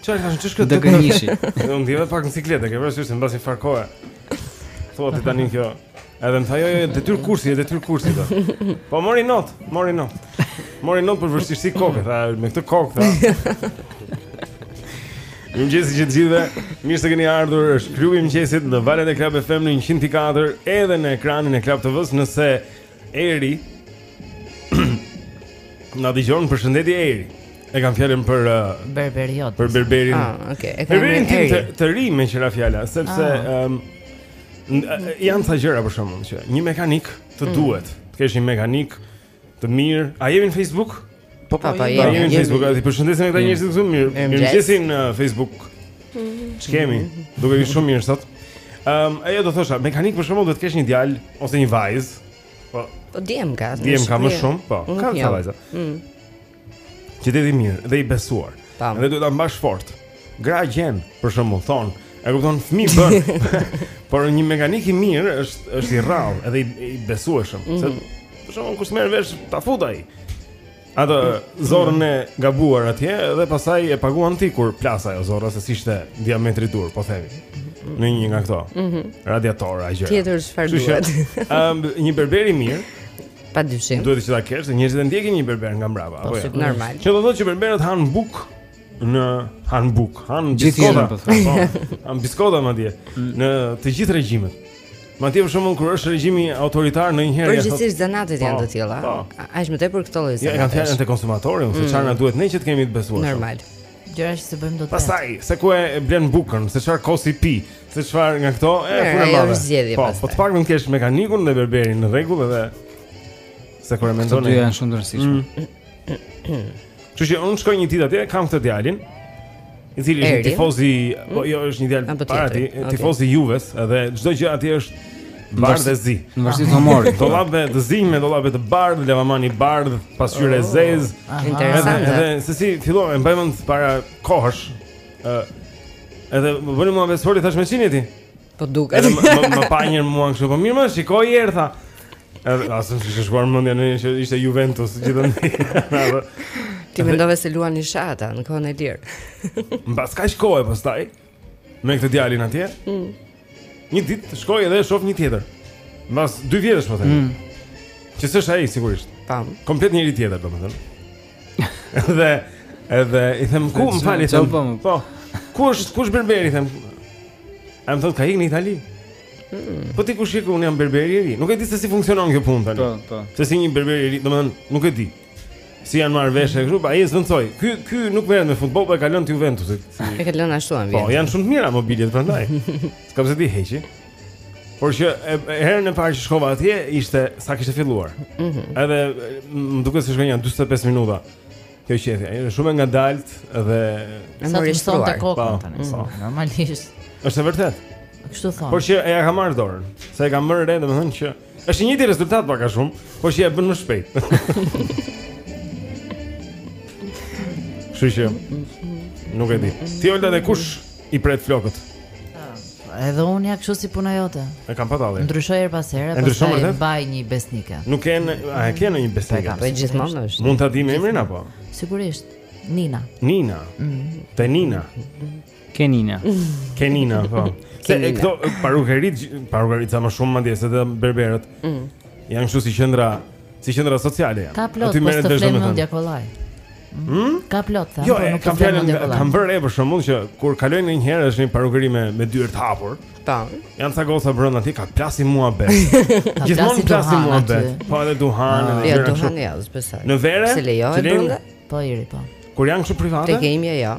Çfarë ka shumë çka të gënjeshi. Unë ndjeva pak në siklet, ke parasysh se mbas njëfarë kohe. Thuaj ti tani kjo. Edhe më tha jo, jo, detyrë kursi, detyrë kursi do. Po mori notë, mori notë. Mori notë për vështirësi koke, tha me këtë kokë tha. Mirëmëngjes të gjithëve, mirë se keni ardhur, është klubi i mëngjesit në valët e Club FM në 104 edhe në ekranin e Club TV-së, nëse Eri na dëgjon, përshëndetje Eri. E kam fjalën për uh, berberi yt. Për berberin. Ah, okay. E kam berberin tim të, të ri me që ra fjala, sepse ah. ëm ah. um, janë ca gjëra për shembull që një mekanik të mm. duhet, të kesh një mekanik të mirë. A jemi në Facebook? Po po, po jemi në Facebook, ju përshëndesim këta njerëz këtu mirë. Mirëmëngjes në Facebook. Ç'kemi? Dukeni shumë mirë sot. Ehm, a jo, do thosha, mekanik për shembull duhet të kesh një djalë ose një vajzë. Po. Po djem ka. Djem ka më shumë, po. Ka vajza. Ëh. Mm. Të jetë i mirë dhe i besuar. Dhe duhet ta mbash fort. Gra gjen, për shembull, thonë, e kupton, fëmijë bën. Por një mekanik i mirë është është i rrallë, edhe i, i besueshëm. Mm -hmm. Se mhm. për shembull kush merr vesh ta fut ai. Atë zorrën e gabuar atje dhe pastaj e paguan ti kur plas ajo zorra se ishte diametri dur, po themi. Mhm. Në një nga këto. Mm -hmm. Radiator a gjë. Tjetër çfarë duhet? Ëm um, një berber i mirë. Pa dyshim. Duhet që ta kesh, njerëzit e ndjekin një berber nga mbrapa, po, apo jo. Normal. Çka do të thotë që berberët hanë bukë hanë bukë, hanë biskota, po, hanë biskota madje në të gjithë regjimet. Madje për shembull kur është regjimi autoritar ndonjëherë Përgjithësisht zanatet janë po, të tilla. Po. Aq më tepër këto lloj zanatesh. Jo, e kam fjalën te konsumatori, se mm. çfarë na duhet ne që të kemi të besuar. Normal. Gjëra që s'i bëjmë dot. Pastaj, se ku e blen bukën, se çfarë kosi pi, se çfarë nga këto, e punë madhe. Po, po të paktën të kesh mekanikun dhe berberin në rregull edhe se kur e mendon. Këto janë shumë të rëndësishme. Mm. Kështu që unë shkoj një ditë atje, kam këtë djalin, i cili është tifozi, mm? po jo, është një djalë para ti, okay. tifoz i Juves, edhe çdo gjë atje është bardhë dhe zi. Më në fund të mori. Dollapë të zinj me dollapë të bardhë, lavamani i bardhë, pasqyrë e oh, zezë. Ah, interesant. Edhe eh? se si filloi, e mbaj mend para kohësh. ë Edhe më bën mua, besoj thashë me kë je ti. Po duket. Edhe më, më pa njëherë mua kështu, po mirë më shikoi herë tha. Edhe as më kish shkuar mendja mua që ishte Juventus gjithë Ti mendove se luante shah në kohën e lirë. Mbas kaq kohe, po pastaj, me këtë djalin atje, mm. një ditë shkoj edhe shoh një tjetër. Mbas dy vjetësh po them mm. Që s'ish ai, sigurisht. Tam. Komplet njeri tjetër, domethënë. Dhe edhe i them ku më fal i them. Po. po. Ku është, kush berberi i them? Ai më thotë ka ikën në Itali. Hmm. Po ti kush je? Po un jam berberi i ri. Nuk e di se si funksionon kjo punë tani. Po, po. Se si një berber i ri, domethënë nuk e di. Si janë marrë vesh kështu, po ai zëvendësoi. Ky ky nuk merret me futboll, po e ka lënë Juventusit. Si... E ka lënë ashtu ambient. Po, janë shumë të mira mobiljet prandaj. S'ka pse t'i heqi. Por që e, e herën e parë që shkova atje ishte sa kishte filluar. Mhm. Mm edhe më duket se shkoi nja 45 minuta. Kjo qethja, ai është shumë i ngadaltë dhe Sa të mësonte shtruar kokën Po, tani. po. Po, normalisht. është e vërtetë. Kështu thonë. Por që e ia ka marrë dorën, se e kam vënë re, domethënë që Është i njëjti rezultat pak a shumë, por që e bën më shpejt. Kështu që nuk e di. Ti Olta te kush i pret flokët? Edhe unë ja kështu si puna jote. E kam pa tabi. Ndryshoj her pas here, pastaj e mbaj një besnike. Nuk ke, a e ke ndonjë besnike? Po gjithmonë është. Mund ta dimë emrin apo? Sigurisht. Nina. Nina. Mm. Te Nina. Ke Nina. Ke Nina, po. Se e këto parukeritë, parukeritë ca më shumë madje se te berberët. Mm. Janë kështu si qendra, si qendra sociale janë. Ka plot Aty po merret vesh domethënë. kollaj. Hmm? Ka plot thashë, jo, por nuk ka fjalë ndër kollaj. Kam vënë re për shembull që kur kaloj ndonjëherë është një parukeri me me dyer të hapur. Ta. Janë ca goca brenda aty ka plas muhabeti. Gjithmonë plas muhabeti. Po edhe duhan, edhe gjëra. Jo, duhan jo, s'besoj. Në verë? Se lejohet brenda? Po hi po. Kur janë kështu private? Te kemi ja.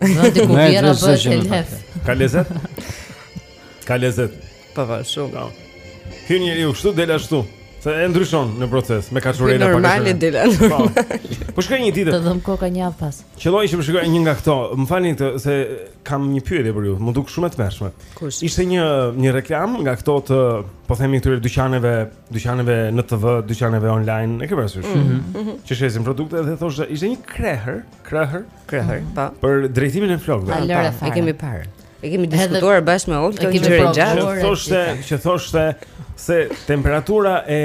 Zëri ku vjera bëhet edhe Ka lezet? Ka lezet Po po shumë no. Hyn njeriu kështu del ashtu Se e ndryshon në proces Me kaçurela e pa kaçurela Normale dela normale Po shkoj një ditë Të dhemb koka një javë pas Qëlloi që më shkoi një nga këto Më falni se kam një pyetje për ju Më duk shumë e tmerrshme Kush? Ishte një, një reklamë nga këto të Po themi këtyre dyqaneve Dyqaneve në TV Dyqaneve online E ke parasysh mm -hmm. Që shesin produkte Dhe thoshte ishte një krehër Krehër, krehër, po. Për drejtimin e flokëve. Po, lëre fare. E kemi parë. E kemi diskutuar bashkë me Oltën këtë gjë gjatë. Thoshte, që thoshte se temperatura e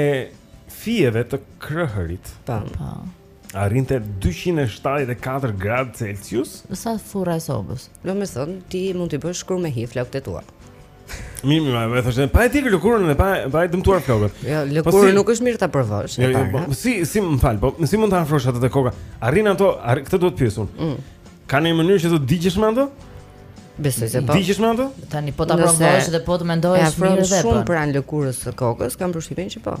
fijeve të krehërit. Po. po. Arrinte 274 gradë Celsius. Sa furra e sobës. Domethënë, ti mund t'i bësh shkrumb e hi flokët e tu. Mirë, mirë, më thoshte, pa e djegë lëkurën dhe pa, pa e dëmtuar flokët. Jo, lëkurën po si, nuk është mirë ta provosh. Jo, jo, po, si, si më fal, po, si mund ta afrosh atë te koka? Arrin ato, ar, këtë duhet pyesur. Mm. Ka një mënyrë që të digjesh me ato? Besoj se po. Digjesh me ato? Tani, po ta provosh dhe po të mendosh mirë dhe po. Shumë pranë lëkurës së kokës, kam përshtypjen që po.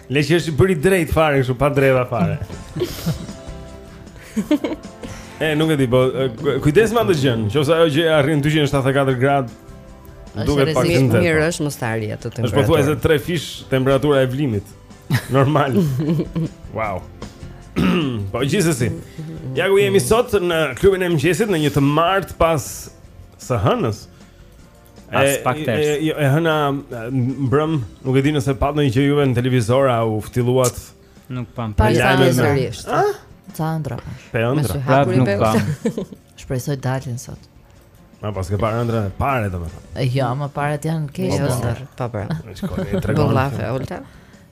Le që është bëri drejt fare kështu pa dreva fare. e nuk e di, po kujdes me atë gjë, nëse ajo gjë arrin 274 gradë. Duhet pak të ndërtojë. Mirë është mos ta arrijë atë temperaturë. Është pothuajse 3 fish temperatura e vlimit. Normal. wow. po gjithsesi. Ja ku jemi sot në klubin e mëngjesit në një të martë pas së hënës. Aspak ters. E, e, e, e hëna mbrëm, nuk e di nëse patë ndonjë gjë juve në televizor a u ftilluat. Nuk pam. Pa lajme sërish. Ë? Ca ëndra. Pe ëndra. Pra nuk pam. Shpresoj të dalin sot. Me paske parë ëndra me pare domethënë. Jo, me paret janë keq ëndra. Pa pra. Shkoj, tregon. Bo llafe, ulta.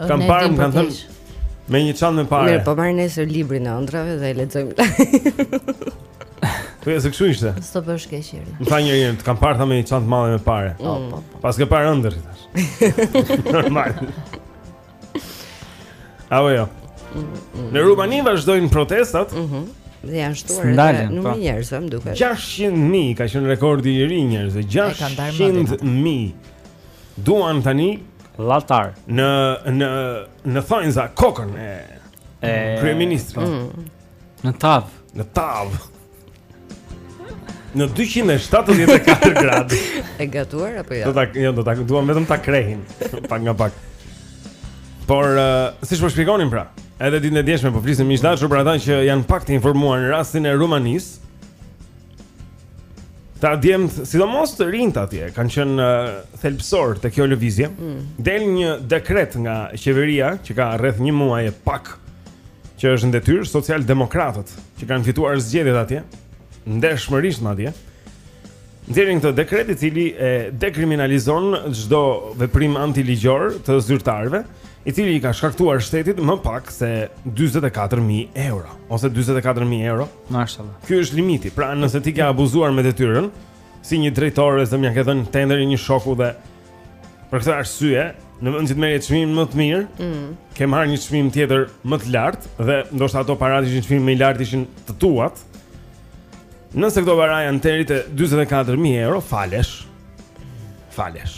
Kam parë, më kanë thënë me një çantë me pare. Mirë, po marr nesër librin e ëndrrave dhe e lexojmë. Po ja se kshu ishte. S'to bësh keq herë. Më tha njëri, "Të kam parë tha me një çantë madhe me pare." Po, mm. po, po. Paske parë ëndërr i thashë. Normal. Apo jo. Mm, mm. Në Rumani vazhdojnë protestat. Mhm. Dhe janë shtuar edhe numri po. i njerëzve, më duket. 600.000 ka qenë rekordi i ri i njerëzve, 600.000 duan tani Latar në në në thonjza kokën e e kryeministrit. Mm. Në tav, në tav. Në 274 gradë. E gatuar apo jo? Ja? Do ta, jo, do ta, duan vetëm ta krehin pak nga pak. Por uh, siç po shpjegonim pra, edhe ditën e djeshme po flisnim miq dashur për ata që janë pak të informuar në rastin e Rumanisë. Ta dimë, sidomos të rinjt atje, kanë qenë uh, thelbësorë te kjo lëvizje. Mm. Del një dekret nga qeveria që ka rreth një muaj e pak që është në detyrë socialdemokratët që kanë fituar zgjedhjet atje, ndershmërisht madje. Nxjerrin këtë dekret i cili e dekriminalizon çdo veprim antiligjor të zyrtarëve, i cili i ka shkaktuar shtetit më pak se 44000 euro ose 44000 euro. Mashalla. Ky është limiti. Pra, nëse ti ke abuzuar me detyrën, si një drejtor i zemë ja ke dhënë tenderin një shoku dhe për këtë arsye, në vend që të merrje çmimin më të mirë, mm. ke marrë një çmim tjetër më të lartë dhe ndoshta ato paratë që çmimi më i lartë ishin të tuat. Nëse këto para janë deri te 44000 euro, falesh. Falesh.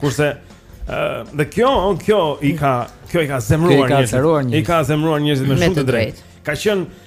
Kurse ë dhe kjo, kjo i ka, kjo i ka zemruar njerëzit. I ka zemruar njerëzit me shumë të drejtë. Ka qenë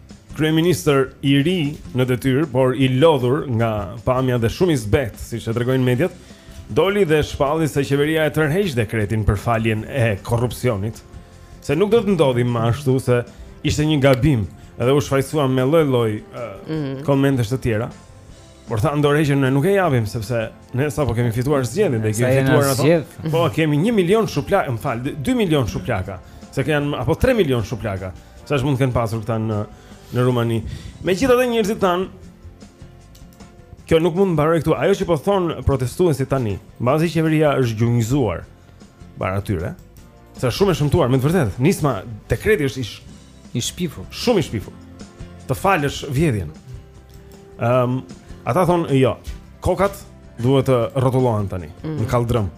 kryeministër i ri në detyrë, por i lodhur nga pamja dhe shumë i zbet, siç e tregojnë mediat, doli dhe shpalli se qeveria e tërheq dekretin për faljen e korrupsionit, se nuk do të ndodhi më ashtu se ishte një gabim dhe u shfajësua me lloj-lloj uh, mm. komentesh të tjera. Por tha dorëheqjen ne nuk e japim sepse ne sapo kemi fituar zgjedhjen dhe kemi fituar ato. Po kemi 1 milion shuplaka, më fal, 2 milion shuplaka. Se kanë apo 3 milion shuplaka. Sa është mund të kenë pasur këta në në Rumani. Megjithatë njerëzit thanë kjo nuk mund të mbarojë këtu. Ajo që po thon protestuesit tani, mbasi qeveria është gjunjëzuar para tyre, Sa shumë e shëmtuar, me të vërtetë. Nisma dekreti është ish i shpifur, shumë i shpifur. Të falësh vjedhjen. Ehm, um, ata thon jo. Kokat duhet të rrotullohen tani mm. në kalldrëm.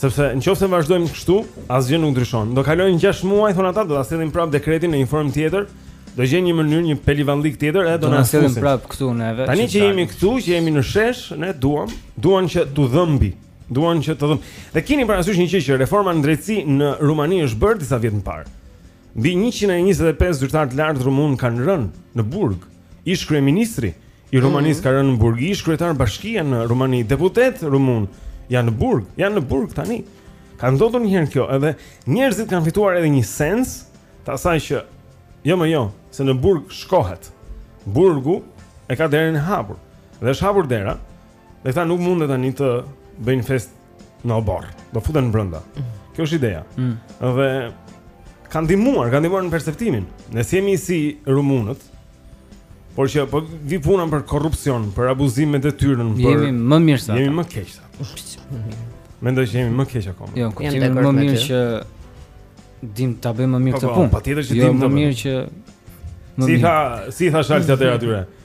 Sepse nëse vazhdojmë kështu, asgjë nuk ndryshon. Do kalojnë 6 muaj thon ata, do ta sjellin prap dekretin në një formë tjetër. Do gjejnë një mënyrë, një pelivanllik tjetër, edhe do na sjellin prap këtu neve. Tani që jemi këtu, që jemi në shesh, ne duam, duan që tu dhëmbi. Duan që të dhëmbi, dhe keni parasysh një gjë që reforma në drejtësi në Rumani është bërë disa vjet më parë. Mbi 125 zyrtarë të lartë rumunë kanë rënë në burg. Ish kryeministri i Rumanisë mm -hmm. ka rënë në burg, ish kryetarë bashkie në Rumani, deputetë rumunë janë në burg, janë në burg tani. Ka ndodhur një herë kjo, edhe njerëzit kanë fituar edhe një sens të asaj që jo më jo, se në burg shkohet. Burgu e ka derën e hapur. Dhe është hapur dera, Dhe këta nuk munden tani të bëjnë festë në oborr, do futen brenda. Mm. Kjo është ideja. Mm. Dhe kanë ndihmuar, kanë ndihmuar në perceptimin. Ne si jemi, si rumunët. Por që po vi puna për korrupsion, për abuzim me detyrën, për jemi më mirë sa. Jemi më keq. Mendoj që jemi më keq akoma. Jo, ku jemi më mirë që dim ta bëjmë më mirë po, këtë po, punë. Patjetër që jo, dim më mirë që më mirë. Si tha, si tha Shalti atyre?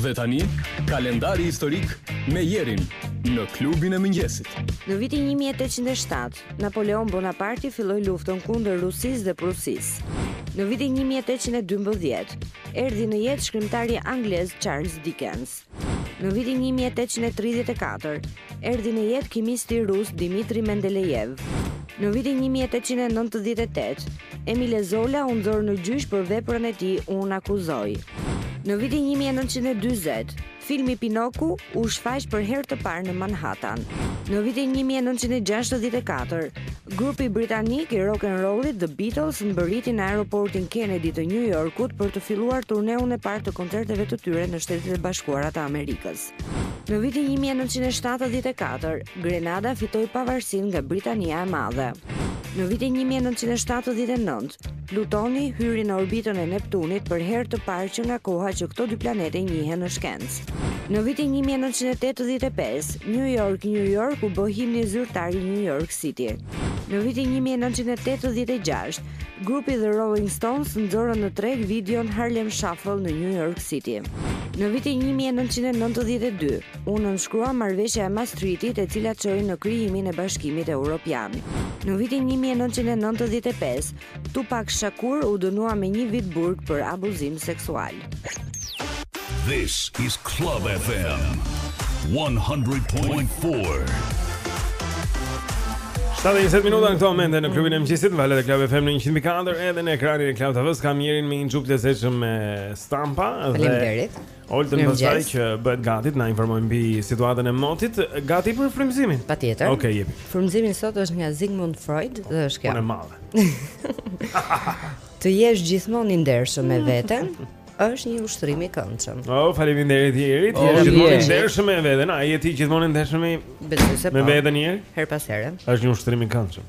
Dhe tani, kalendari historik me Jerin në klubin e mëngjesit. Në vitin 1807, Napoleon Bonaparte filloi luftën kundër Rusisë dhe Prusisë. Në vitin 1812, erdhi në jetë shkrimtari anglez Charles Dickens. Në vitin 1834, erdhi në jetë kimisti rus Dimitri Mendelejev. Në vitin 1898, Emile Zola u nxor në gjyq për veprën e tij Unë akuzoj. Në vitin 1940, filmi Pinoku u shfaq për herë të parë në Manhattan. Në vitin 1964, Grupi britanik i rock and rollit The Beatles mbërriti në aeroportin Kennedy të New Yorkut për të filluar turneun e parë të koncerteve të tyre në Shtetet e Bashkuara të Amerikës. Në vitin 1974, Grenada fitoi pavarësinë nga Britania e Madhe. Në vitin 1979, Plutoni hyri në orbitën e Neptunit për herë të parë që nga koha që këto dy planete njihen në shkencë. Në vitin një mijë e nëntëqind e tetëdhjetë e pesë, New York, New York u bë himni zyrtar i New York City. Në vitin një mijë e nëntëqind e tetëdhjetë e gjashtë, grupi The Rolling Stones nxorën në treg videon Harlem Shuffle në New York City. Në vitin një mijë e nëntëqind e nëntëdhjetë e dy, U nënshkrua marrëveshja e Maastrichtit e cila çoi në krijimin e Bashkimit Europian. Në vitin 1995, Tupac Shakur u dënua me një vit burg për abuzim seksual. This is Club FM 100.4. 7:20 minuta në këtë moment në klubin e mëngjesit, valët e Club FM në 100.4 edhe në ekranin e Club TV-s kam Jerin me një xhup të zezë me stampa dhe Oltën pastaj që bëhet gati të na informojë mbi situatën e motit, gati për frymëzimin. Patjetër. Okej, jepi. Frymëzimi sot është nga Sigmund Freud dhe është kjo. O e madhe. të jesh gjithmonë i ndershëm me veten është një ushtrim i këndshëm. Oh, faleminderit Jeri. Oh, je gjithmonë i ndershëm me veten. A je ti gjithmonë i ndershëm me veten Jer? Her pas here. Është një ushtrim i këndshëm.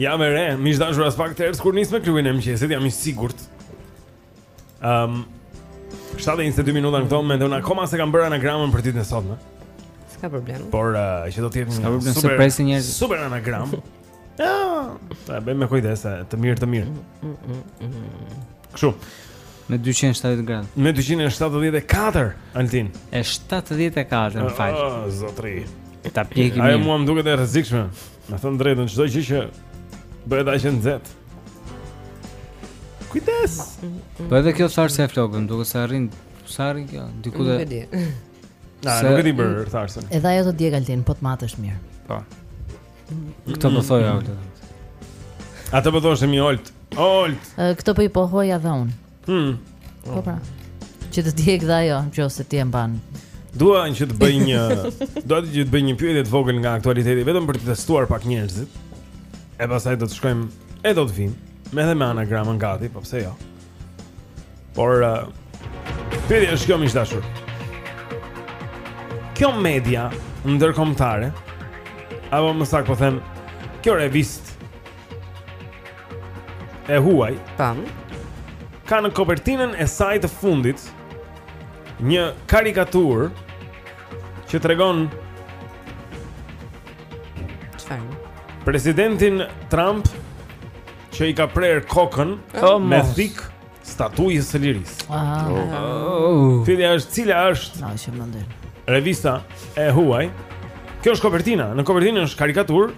Ja mirë, miq të dashur, pas pak tjerë sekondash nisim me klubin e mëngjesit, jam i sigurt um, 7.22 minuta në këto momente dhe unë akoma s'e kam bërë anagramën për ditën e sotme S'ka problem Por uh, që do t'jetë një super, super anagram Ja, ta bëjmë me kujdes, të mirë, të mirë mm, mm, mm, Këshu Me 270 gradë Me 274, Altin E 74 në fakt O, zotri E ta pjekim Ajo mua më duket e rrezikshme Me thënë të drejtën, çdo gjë që bëhet aq nxehtë Kujdes Po edhe kjo tharësja e flokëve, deri sa arrin Sa arrin kjo? Diku te Nuk e di Na, nuk e di për mm. tharësen Edhe ajo të djeg Altin, po ta mbash mirë Po Këtë po thotë mm. Altin Atë po thoshim, Olt Olt Këtë po e pohoj dhe unë Hmm. Po pra. Që të djeg dhe ajo, që nëse ti e mban. Dua që të bëj një, dua që të bëj një pyetje të vogël nga aktualiteti vetëm për t'i testuar pak njerëzit. E pastaj do të shkojmë e do të vijmë edhe me anagramën gati, po pse jo. Por uh, pyetja është kjo miq të dashur. Kjo media ndërkombëtare apo më saktë po them, kjo revistë e huaj. Tam. Ka në kopertinën e saj të fundit një karikaturë që tregon çfarë? Presidentin Trump që i ka prerë kokën oh, me thikë Statujës së lirisë. Ah. Oh. Pyetja është cila është? Na është mendin. Revista e huaj. Kjo është kopertina. Në kopertinë është karikaturë.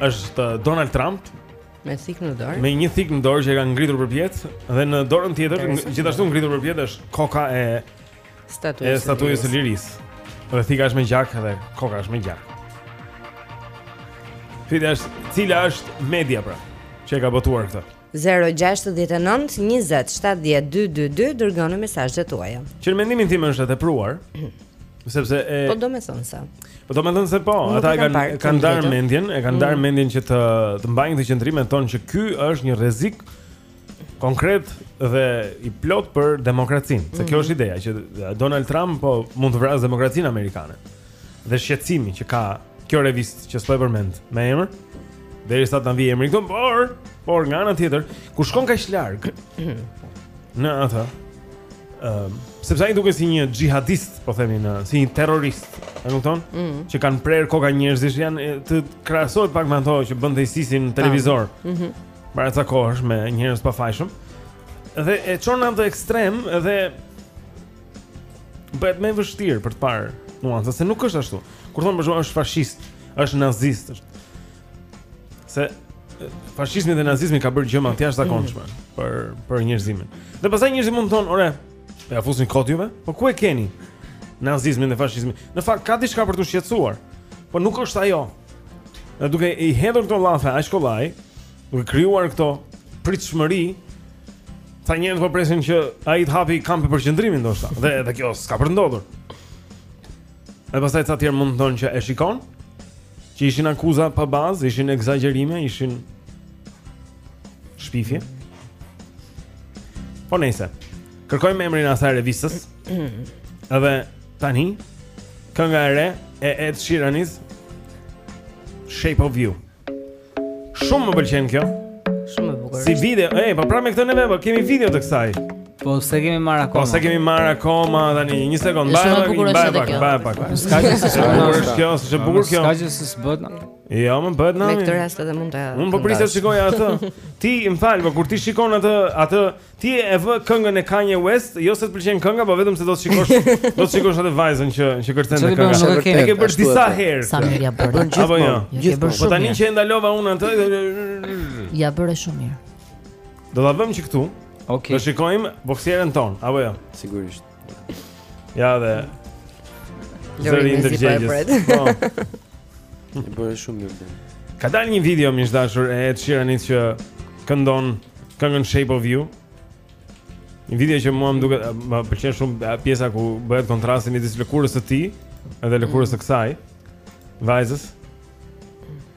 Është uh, Donald Trump me thikë në dorë. Me një thikë në dorë që e ka ngritur përpjetë dhe në dorën tjetër gjithashtu ngritur përpjetë është koka e statujës. E statujës së lirisë. Dhe thika është me gjak dhe koka është me gjak. Pyetja është cila është media pra që e ka botuar këtë? Zero gjashtëdhjetë e nëntë njëzet shtatëdhjetë dy dy dy dërgoni mesazhet tuaja. Që në mendimin tim është e tepruar, sepse e Po domethënë se. Po domethënë se po, Nuk ata e e kam kanë parë kanë këtë ndarë video. mendjen, e kanë ndarë mendjen që të të mbajnë këtë qëndrim, të thonë që ky është një rrezik konkret dhe i plot për demokracinë. Se kjo është ideja që Donald Trump po mund të vrasë demokracinë amerikane. dhe shqetësimi që ka kjo revistë që s'po e përmend me emër. Derisa të na vijë emri këtu, por por nga ana tjetër, kur shkon kaq larg? Në atë. Ëm, um, sepse ai duket si një xhihadist, po themi në, si një terrorist, e kupton? Mm -hmm. Që kanë prerë koka njerëzish janë të krahasohet pak me ato që bënte ISIS-i në televizor. Ëh. Mm -hmm. Para ca kohësh me njerëz pafajshëm. Dhe e çon në atë ekstrem dhe bëhet më vështirë për të parë nuancën se nuk është ashtu. Kur thonë për shembull është fashist, është nazist, është se fashizmi dhe nazizmi ka bërë gjëma të jashtëzakonshme mm. për për njerëzimin. Dhe pastaj njerëzit mund të thonë, "Ore, po ia fusni kot juve? Po ku e keni nazizmin dhe fashizmin?" Në fakt ka diçka për t'u shqetësuar, po nuk është ajo. Dhe duke i hedhur këto llafe aq kollaj, duke krijuar këto pritshmëri, Ca njerëz po presin që ai të hapi kampe përqendrimi ndoshta. Dhe edhe kjo s'ka për të ndodhur. Dhe pastaj ca tjerë mund të thonë që e shikon që ishin akuza pa bazë, ishin ekzagjerime, ishin shpifje. Po nejse. Kërkojmë emrin e asaj revistës. Edhe tani kënga e re e Ed Sheeran-it Shape of You. Shumë më pëlqen kjo. Shumë e bukur. Si video, ej, po pra me këtë neve, po kemi video të kësaj. Po s'e kemi marrë akoma. Po s'e kemi marrë akoma tani, një sekond, mbaj pak, mbaj pak, mbaj pak. Ska që se bukur është kjo, se bukur kjo. Ska që se s'bëhet nami. Jo, më bëhet nami. Me këtë rast edhe mund të. Unë po prisja të shikoja atë. Ti, më fal, po kur ti shikon atë, atë Ti e vë këngën e Kanye West, jo se të pëlqen kënga, po vetëm se do të shikosh, do të shikosh atë vajzën që që kërcen te kënga. E ke bërë disa herë. Sa mirë ia bën. Apo jo. Ia bën shumë. Po tani që e ndalova unë atë. Ia bëre shumë mirë. Do ta vëmë që këtu. Okej. Do shikojmë boksieren tonë, apo jo. Sigurisht. Ja dhe Zëri i ndërgjegjes Po I bën shumë mirë Ka dal një video miq të dashur e Ed Sheeranit që këndon këngën Shape of You Një video që mua më duket më pëlqen shumë pjesa ku bëhet kontrasti midis lëkurës së tij dhe lëkurës së kësaj vajzës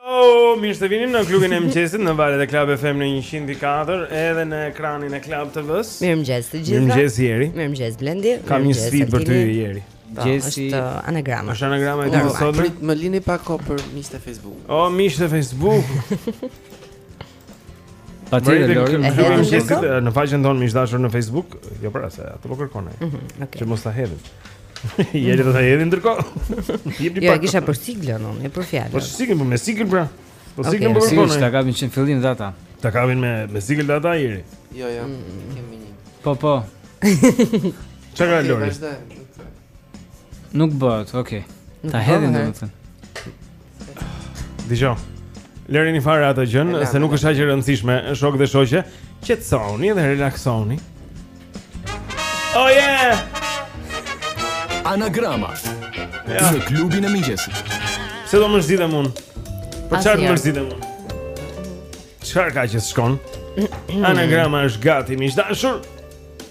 Oh, mirë se vini në klubin e mëngjesit në valët e Club FM në 104 edhe në ekranin e Club TV-s. Mirëmëngjes të gjithëve. Mirëmëngjes Jeri. Mirëmëngjes Blendi. Kam një sfidë për ty Jeri. Po, Gjesi është anagrama. Është anagrama e ditës së sotme. Më lini pa kohë për miqtë e Facebook. Oh, miqtë e Facebook. Patjetër Lori, e hedhim gjithë në faqen tonë miq të dashur në Facebook, jo para se atë po kërkon ai. Mm -hmm, okay. Që mos ta hedhim. Jeri do ta hedhim ndërkohë. Jo, e kisha për siglën unë, e për fjalën. Po siglën, po me siglën pra. Po okay. siglën po kërkon. Siglën ta kapim në fillim data. Ta kapim me me siglën data Jeri. Jo, jo. Mm -hmm. Kemi një. Po, po. Çfarë ka, Lori? Nuk bëhet, okay. Ta hedhim domethënë. Dijo. Lëreni fare atë gjënë, se nuk është aq e rëndësishme, shok dhe shoqe. Qetësohuni dhe relaksohuni. Oh yeah! Anagrama. Ja. Në klubin e mëngjesit. Se do më zgjidhem un. Po çfarë më zgjidhem un? Çfarë ka që shkon? Anagrama është gati, miq të dashur.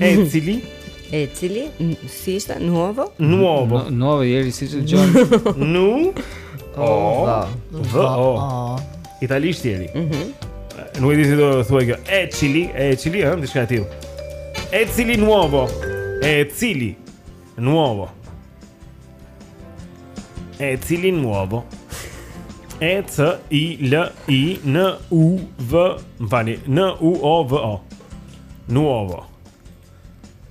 E cili? E cili? Si ishte? Nuovo? Nuovo. Nuovo, jeri si s'e gjen. Nu? O. V. O. Italisht jeri. Mhm. Nuk e di si do ta thuash kjo. E cili? E cili, ha? Diçka e tillë. E cili nuovo? E cili? Nuovo. E cili nuovo? E C I L I N U V, më falni, N U O V O. Nuovo.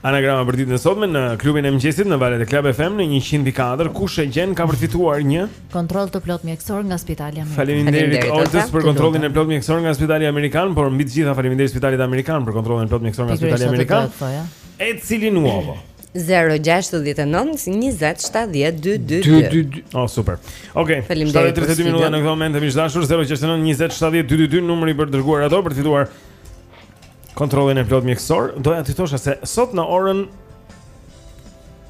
Anagrama për ditën e sotme në klubin e mëngjesit në valët e Club FM në 104 kush e gjen ka përfituar një kontroll të plotë mjekësor nga Spitali Amerikan. Faleminderit Oltës për kontrollin e plotë mjekësor nga Spitali Amerikan, por mbi të gjitha faleminderit Spitalit Amerikan për kontrollin e plotë mjekësor nga Spitali Amerikan. Po, e cili nuovo? Zero gjashtëdhjetë e nëntë njëzet shtatëdhjetë dy dy dy dy dy oh super okay shtatë e tridhjetë e dy minuta në këtë moment miq të dashur zero gjashtëdhjetë e nëntë njëzet shtatëdhjetë dy dy dy numri për të dërguar ato për të fituar kontrollin e plotë mjekësor doja të thosha se sot në orën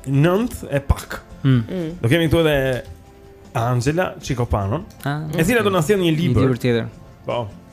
9 e pak mm. mm. do kemi këtu edhe Anxhela Çikopanon ah, e cila do na sjell një libër një libër tjetër po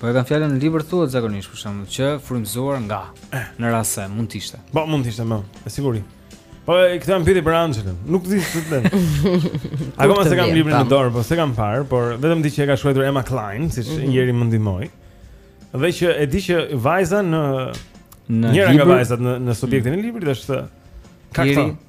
Po e kam fjalën libër thuhet zakonisht për shembull që frymëzuar nga eh. në rast se mund të ishte. Po mund të ishte më, me siguri. Po e këtë e ka pyet për Angelën, nuk di si të them. Akoma s'e kam librin në dorë, po s'e kam parë, por vetëm di që e ka shkruajtur Emma Klein, siç mm -hmm. Jeri më ndihmoi. Dhe që e di që vajza në në njëra nga vajzat në në subjektin e librit është ka këto.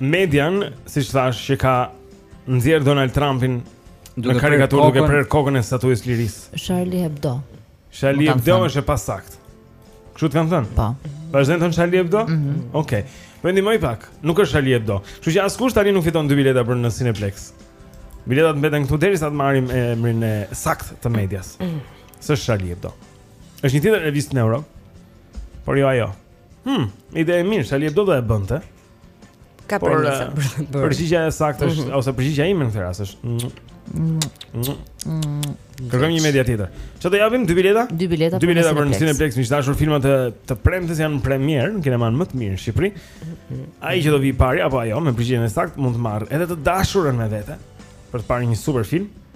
median, siç thashë, që ka nxjerrë Donald Trumpin në karikaturë duke prerë kokën e statujës lirisë. Charlie Hebdo. Charlie Hebdo është e pasaktë. Kështu të kanë thënë? Po. Vazhdon thonë Charlie Hebdo? Mm -hmm. Okej. Okay. Po ndihmoj pak. Nuk është Charlie Hebdo. Kështu që askush tani nuk fiton dy bileta për në Cineplex. Biletat mbeten këtu derisa të marrim emrin e saktë të medias. Mm. S'është Charlie Hebdo. Është një tjetër revistë në Europë. Por jo ajo. Hm, ide e mirë, Charlie Hebdo do ta e bënte. Ka për një sa për të bërë. Përgjigja e saktë është mhm. ose përgjigja ime në këtë rast është. Mm, mm, mm, Kërkojmë një media tjetër. Që t'i japim dy bileta? Dy bileta. Dy bileta për në Cineplex, miq të dashur, filmat e të premtes janë premierë, në kinemanë më të mirë në Shqipëri. Ai që do vijë i pari apo ajo me përgjigjen e saktë mund të marrë edhe të dashurën me vete për të parë një super film.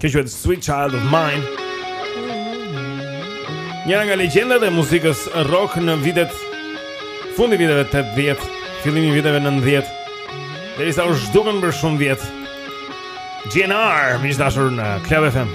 Kjo quhet Sweet Child of Mine Njëra nga legjendat e muzikës rock në vitet Fundi viteve 80 Fillimi i viteve 90 Derisa u zhdukën për shumë vjet GNR Miq të dashur në Club FM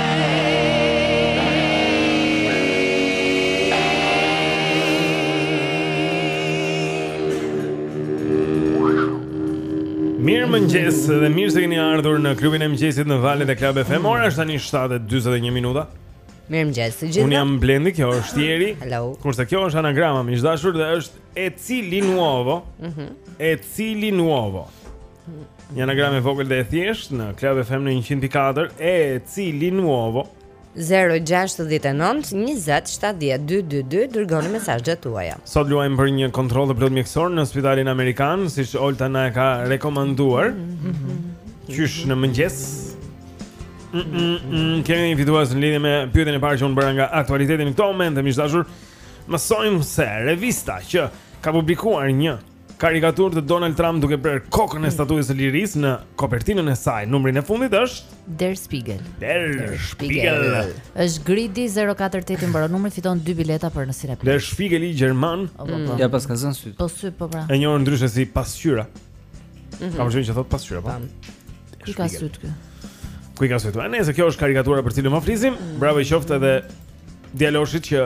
mëngjes dhe mirë se keni ardhur në klubin e mëngjesit në valët e Club FM. Ora është tani 7:41 minuta. Mirë mëngjes të gjithëve. Unë jam Blendi, kjo është Jeri. Hello. Kurse kjo është anagrama miq të dashur dhe është e cili nuovo? Mhm. Mm e cili nuovo? Një anagram e vogël dhe e thjeshtë në Club FM në 104 e cili nuovo 0-6-19-27-12-2 Dërgoni mesazhet tuaja Sot luajmë për një kontroll të plotë mjekësor në spitalin Amerikan Siç Olta na e ka rekomanduar mm -hmm. Qysh në mëngjes mm -mm -mm. Kemi një fitues në lidhje me pyetjen e parë që unë bëra nga aktualiteti në këto momente Dhe miq të dashur Mësojmë se revista që ka publikuar një karikaturë të Donald Trump duke prerë kokën e mm. statujës së lirisë në kopertinën e saj. Numrin e fundit është Der Spiegel. Der Spiegel. Është Gridi 048 i mbaron numri fiton dy bileta për në Cineplex. Der Spiegel-i gjerman. Po, po, po. Ia paska zënë syri. Po sy po pra. E njohur ndryshe si pasqyra. Mhm. Kam shumë që thot pasqyra po. Ku ka sy ti? Ku ka sy ti? Nëse kjo është karikatura për cilën po flasim, mm. bravo i qoftë edhe djaloshit që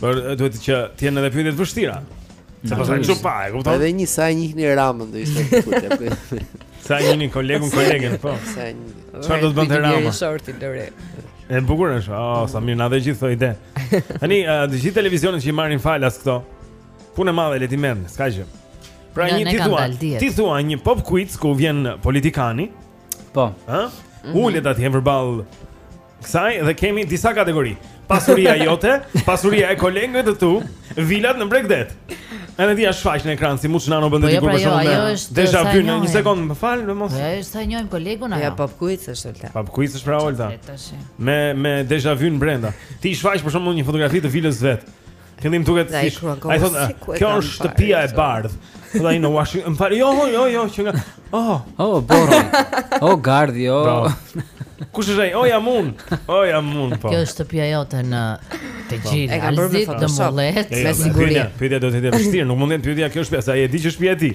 Por duhet që të jenë edhe pyetje të vështira. Se pastaj kështu pa, e kupton? Edhe një sa e njihni Ramën do ishte kuic. Sa e njihni kolegun kolegen, po. Sa e njihni. Çfarë do të bënte Rama? Një shorti dore. E bukur është. Oh, sa mirë na dhe gjithë këto ide. Tani uh, të gjithë televizionet që i marrin falas këto. Punë e madhe le t'i merrni, s'ka gjë. Pra një ti thua, ti thua një pop quiz ku vjen politikani. Po. Ë? Mhm. Ulet atje përball Kësaj dhe kemi disa kategori. Pasuria jote, pasuria e kolegëve të tu, vilat në bregdet. Edhe ti ia shfaq në ekran si Muç Nano bën diku për shkak të. Deja vu në një sekond, më fal, më mos. Ai është sa njohim kolegun apo? Ja pop quiz është Olta. Pop quiz është pra Olta. Me me deja vu në brenda. Ti i shfaq për shembull një fotografi të vilës së vet. Fillim duket si. Ai thotë, "Kjo është shtëpia e bardhë." Po thotë ai në Washington, më fal, jo, jo, jo, që nga. Oh, oh, borro. Oh, gardhi, jo. Kush është ai? Oh, jam un. Oh, jam un, po. Kjo është shtëpia jote në të po. gjithë. E kam bërë me Photoshop. Me siguri. Pyetja do të jetë vështirë, nuk mund të jetë pyetja kjo shtëpia, se e di që shtëpia e tij.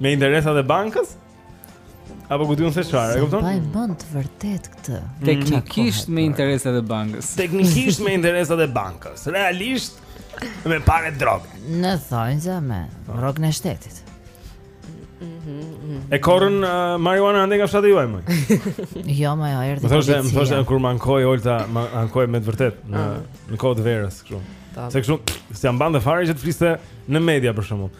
Me interesat e bankës? Apo ku di un se çfarë, e kupton? Po e bën të vërtet këtë. Mm. Teknikisht me interesat e bankës. Teknikisht me interesat e bankës. Realisht me pare droge. Në thonjza me rrogën e shtetit. E korën uh, marijuana ande nga fshati juaj më. jo, më jo, erdhi. Më thoshte, më thoshte kur m'u ankua Olta, m'u ankua me të vërtet në ah. në kohë të verës kështu. Se kështu s'ia mbante fare që të fliste në media për shembull.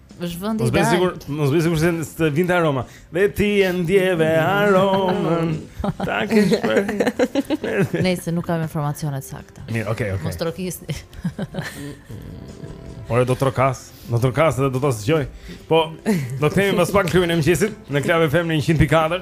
Është vendi i Mos bëj dashur. sikur, mos bëj sikur se të vinte aroma. Dhe ti e ndjeve aromën. Ta ke shpër. Ne s'e nuk kam informacione të sakta. Mirë, okay, okay. Mos trokisni. Ore do trokas, do trokas dhe do ta zgjoj. Po, do kthehemi pas pak klubi i mëngjesit në Club FM në 104.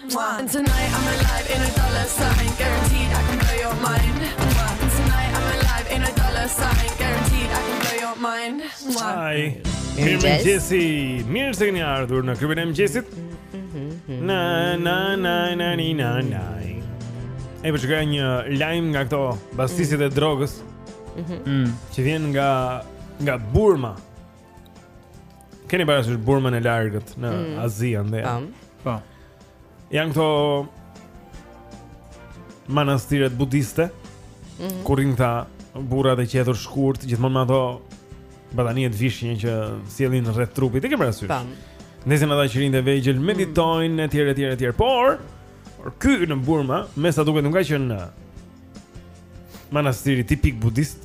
Mirëmëngjesi Mirë se këni ardhur në klubin e mëngjesit Na na na na ni na na E po shikoja një lajm nga këto bastisjet e drogës mm. Që vjen nga, nga Burma Keni parasysh Burmën e largët në mm. Azi andej. Po. Po. Janë këto manastiret budiste. Mm -hmm. Kur rrinë këta burrat e qethur shkurt, gjithmonë me ato bataniet vishnje që sjellin rreth trupit. E ke parasysh? Po. Nisin ata që rrinë të vegjël mhm. meditojnë etj etj etj. Por, por ky në Burma, me sa duket nuk ka qenë manastiri tipik budist,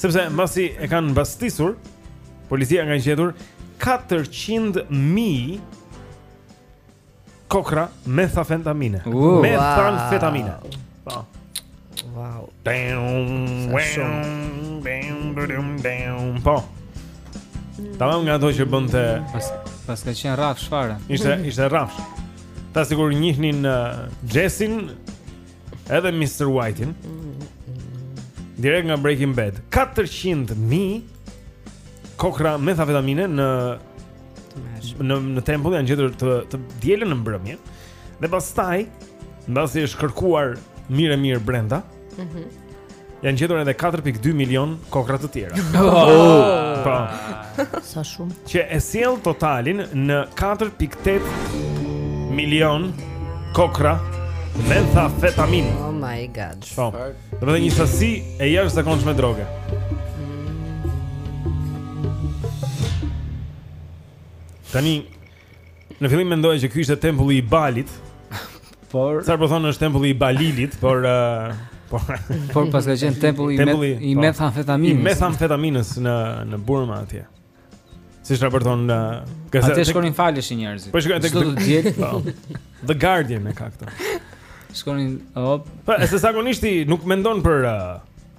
sepse mbasi e kanë bastisur, policia kanë gjetur 400 mijë kokrra metamfetaminë. Uh, metamfetaminë. Wow. Wow. Bam, bam, bam, bam, bam. Po. Tamam nga ato që bënte pas paska qenë rrafsh fare. Ishte ishte rrafsh. Sikur njihnin uh, Jessin Edhe Mr. White-in. Direkt nga Breaking Bad. 400.000 kokrra metamfetaminë në në në tempull janë gjetur të të dielën në mbrëmje. Dhe pastaj, mbasi është kërkuar mirë e mirë brenda, mm Janë gjetur edhe 4.2 milion kokrra të tjera. Oh. Po. Sa shumë. Që e sjell totalin në 4.8 milion kokrra metamfetaminë. Oh my god. Po. Do të thotë një sasi e jashtëzakonshme droge. Tani Në fillim mendoja që ky ishte tempulli i Balit. Por siç po thonë është tempulli i Balilit, por uh, por por paska qenë tempulli i po. metamfetaminës. I metamfetaminës në në Burma atje. Siç raporton uh, gazeta. Atje shkonin faleshin njerëzit. Po shkonin tek të djetë. Po. The Guardian e ka këtë. Shkonin, op. Po, se zakonisht ti nuk mendon për uh,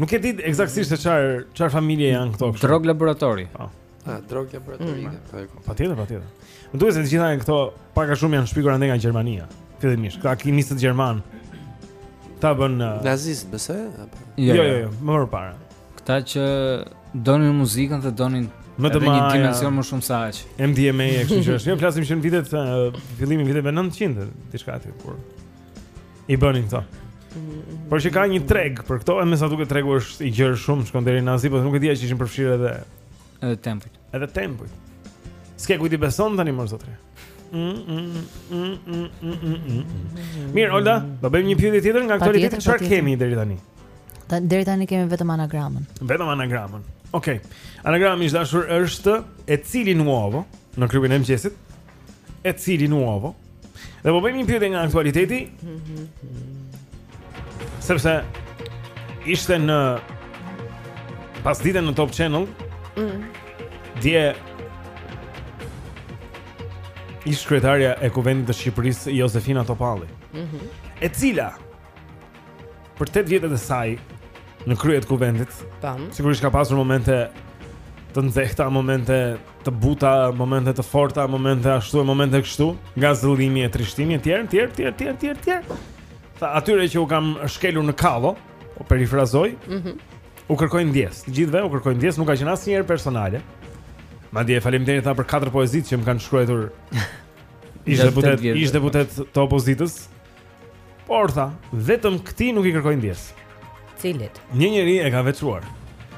Nuk e di ekzaktësisht se çfarë çfarë familje janë këto kështu. Drogë laboratori. Po. Ah, drogë laboratori. Mm. Po, po. Patjetër, patjetër. Më duket se të gjitha këto pak a shumë janë shpikur andej nga Gjermania. Fillimisht, këta kimistët gjermanë. Tamam uh... nazist, besoj? Jo, jo, jo, jo, më përpara. Këta që donin muzikën dhe donin me marrë një dimension më shumë se aq. MDMA, kështu që është. Ne jo, flasim që në vitet uh, fillimin e viteve 900, diçka aty kur i bënin këto. Mm-hmm. Por që ka një treg për këto, e me sa duket tregu është i gjerë shumë, shkon deri në Azi, po nuk e dija që ishin përfshirë edhe... Edhe tempujt. Edhe tempujt. S'ke kujt i beson tani, mor zotëri. Mirë, Olda, do bëjmë një pyetje tjetër nga aktualiteti, çfarë kemi deri tani? Deri tani kemi vetëm anagramin. Vetëm anagramin. Okej. Okay. Anagrami i dashur është e cili n'uovo në klubin e mëngjesit. e cili n'uovo. Dhe po bëjmë një pyetje nga aktualiteti. Sepse ishte në Pasditen në Top Channel. Mm. Dje ish-kryetarja e Kuvendit të Shqipërisë Jozefina Topalli. Mhm. Mm e cila për 8 vitet e saj në krye të kuvendit. Tam. Sigurisht ka pasur momente të nxehta, momente të buta, momente të forta, momente ashtu, momente kështu, ngazëllimi e trishtimi e tjera, tjera, tjera, tjera, tjera, tjera. Tha atyre që u kam shkelur në kallo, po perifrazoj. Mhm. Mm u kërkoj ndjesë, të gjithëve u kërkoj ndjesë, nuk ka qenë asnjëherë personale. Madje faleminderit tha për katër poezitë që më kanë shkruar ish deputet, ish deputet të opozitës. Por tha, vetëm këtij nuk i kërkoj ndjesë. Cilit? Një njeri e ka veçuar.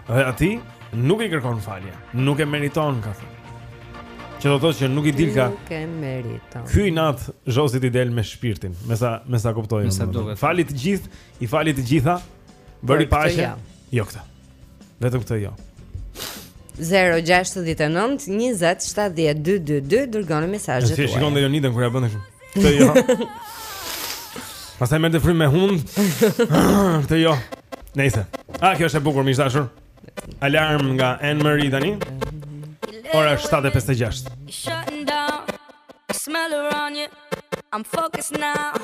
Dhe atij nuk i kërkon falje. Nuk e meriton, ka thënë. Që do të thotë që nuk i dilka. Nuk e meriton. Ky inat Jozit i del me shpirtin, me sa me sa kuptoj unë. Fali të gjithë, i fali të gjitha. Bëri paqe. Jo këtë. Vetëm këtë jo. 0-6-19-27-12-2 Dërgoni mesazhet tuaja Si e shikon dhe Jonitën kur e bën shumë Këtë jo Pasaj merrte frymë me hundë Këtë jo Nejse A, kjo është e bukur, miq të dashur Alarm nga Anne-Marie tani Ora 7.56 Shutting down Smell her on you I'm focused now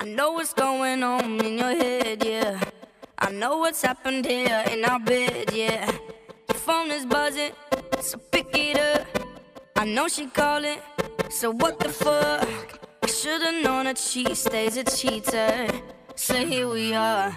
I know what's going on in your head, yeah I know what's happened here in our bed, yeah Your phone is buzzing, so pick it up I know she calling, so what the fuck I should've known that she stays a cheater So here we are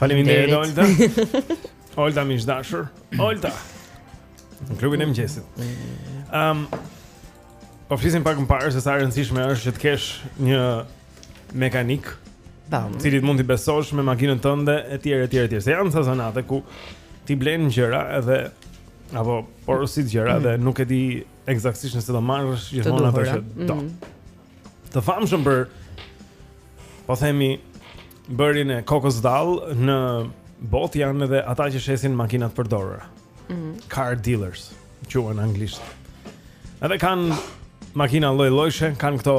Faleminderit Olta. Olta e dashur. Olta. Në klubin e mëngjesit. Ehm um, Po flisim pak më parë se sa e rëndësishme është që të kesh një mekanik. Tam. Po. Cilit mund t'i besosh me makinën tënde etj etj etj. Se janë ca zanate ku ti blen gjëra edhe apo porosit gjëra mm. dhe nuk e di eksaktësisht nëse do marrësh gjithmonë atë që do. Mm. të famshëm për po themi bërjen e kokës dhallë në botë janë edhe ata që shesin makinat e përdorura. Mm -hmm. Car dealers, quhen anglisht. Edhe kanë makina lloj-llojshe, kanë këto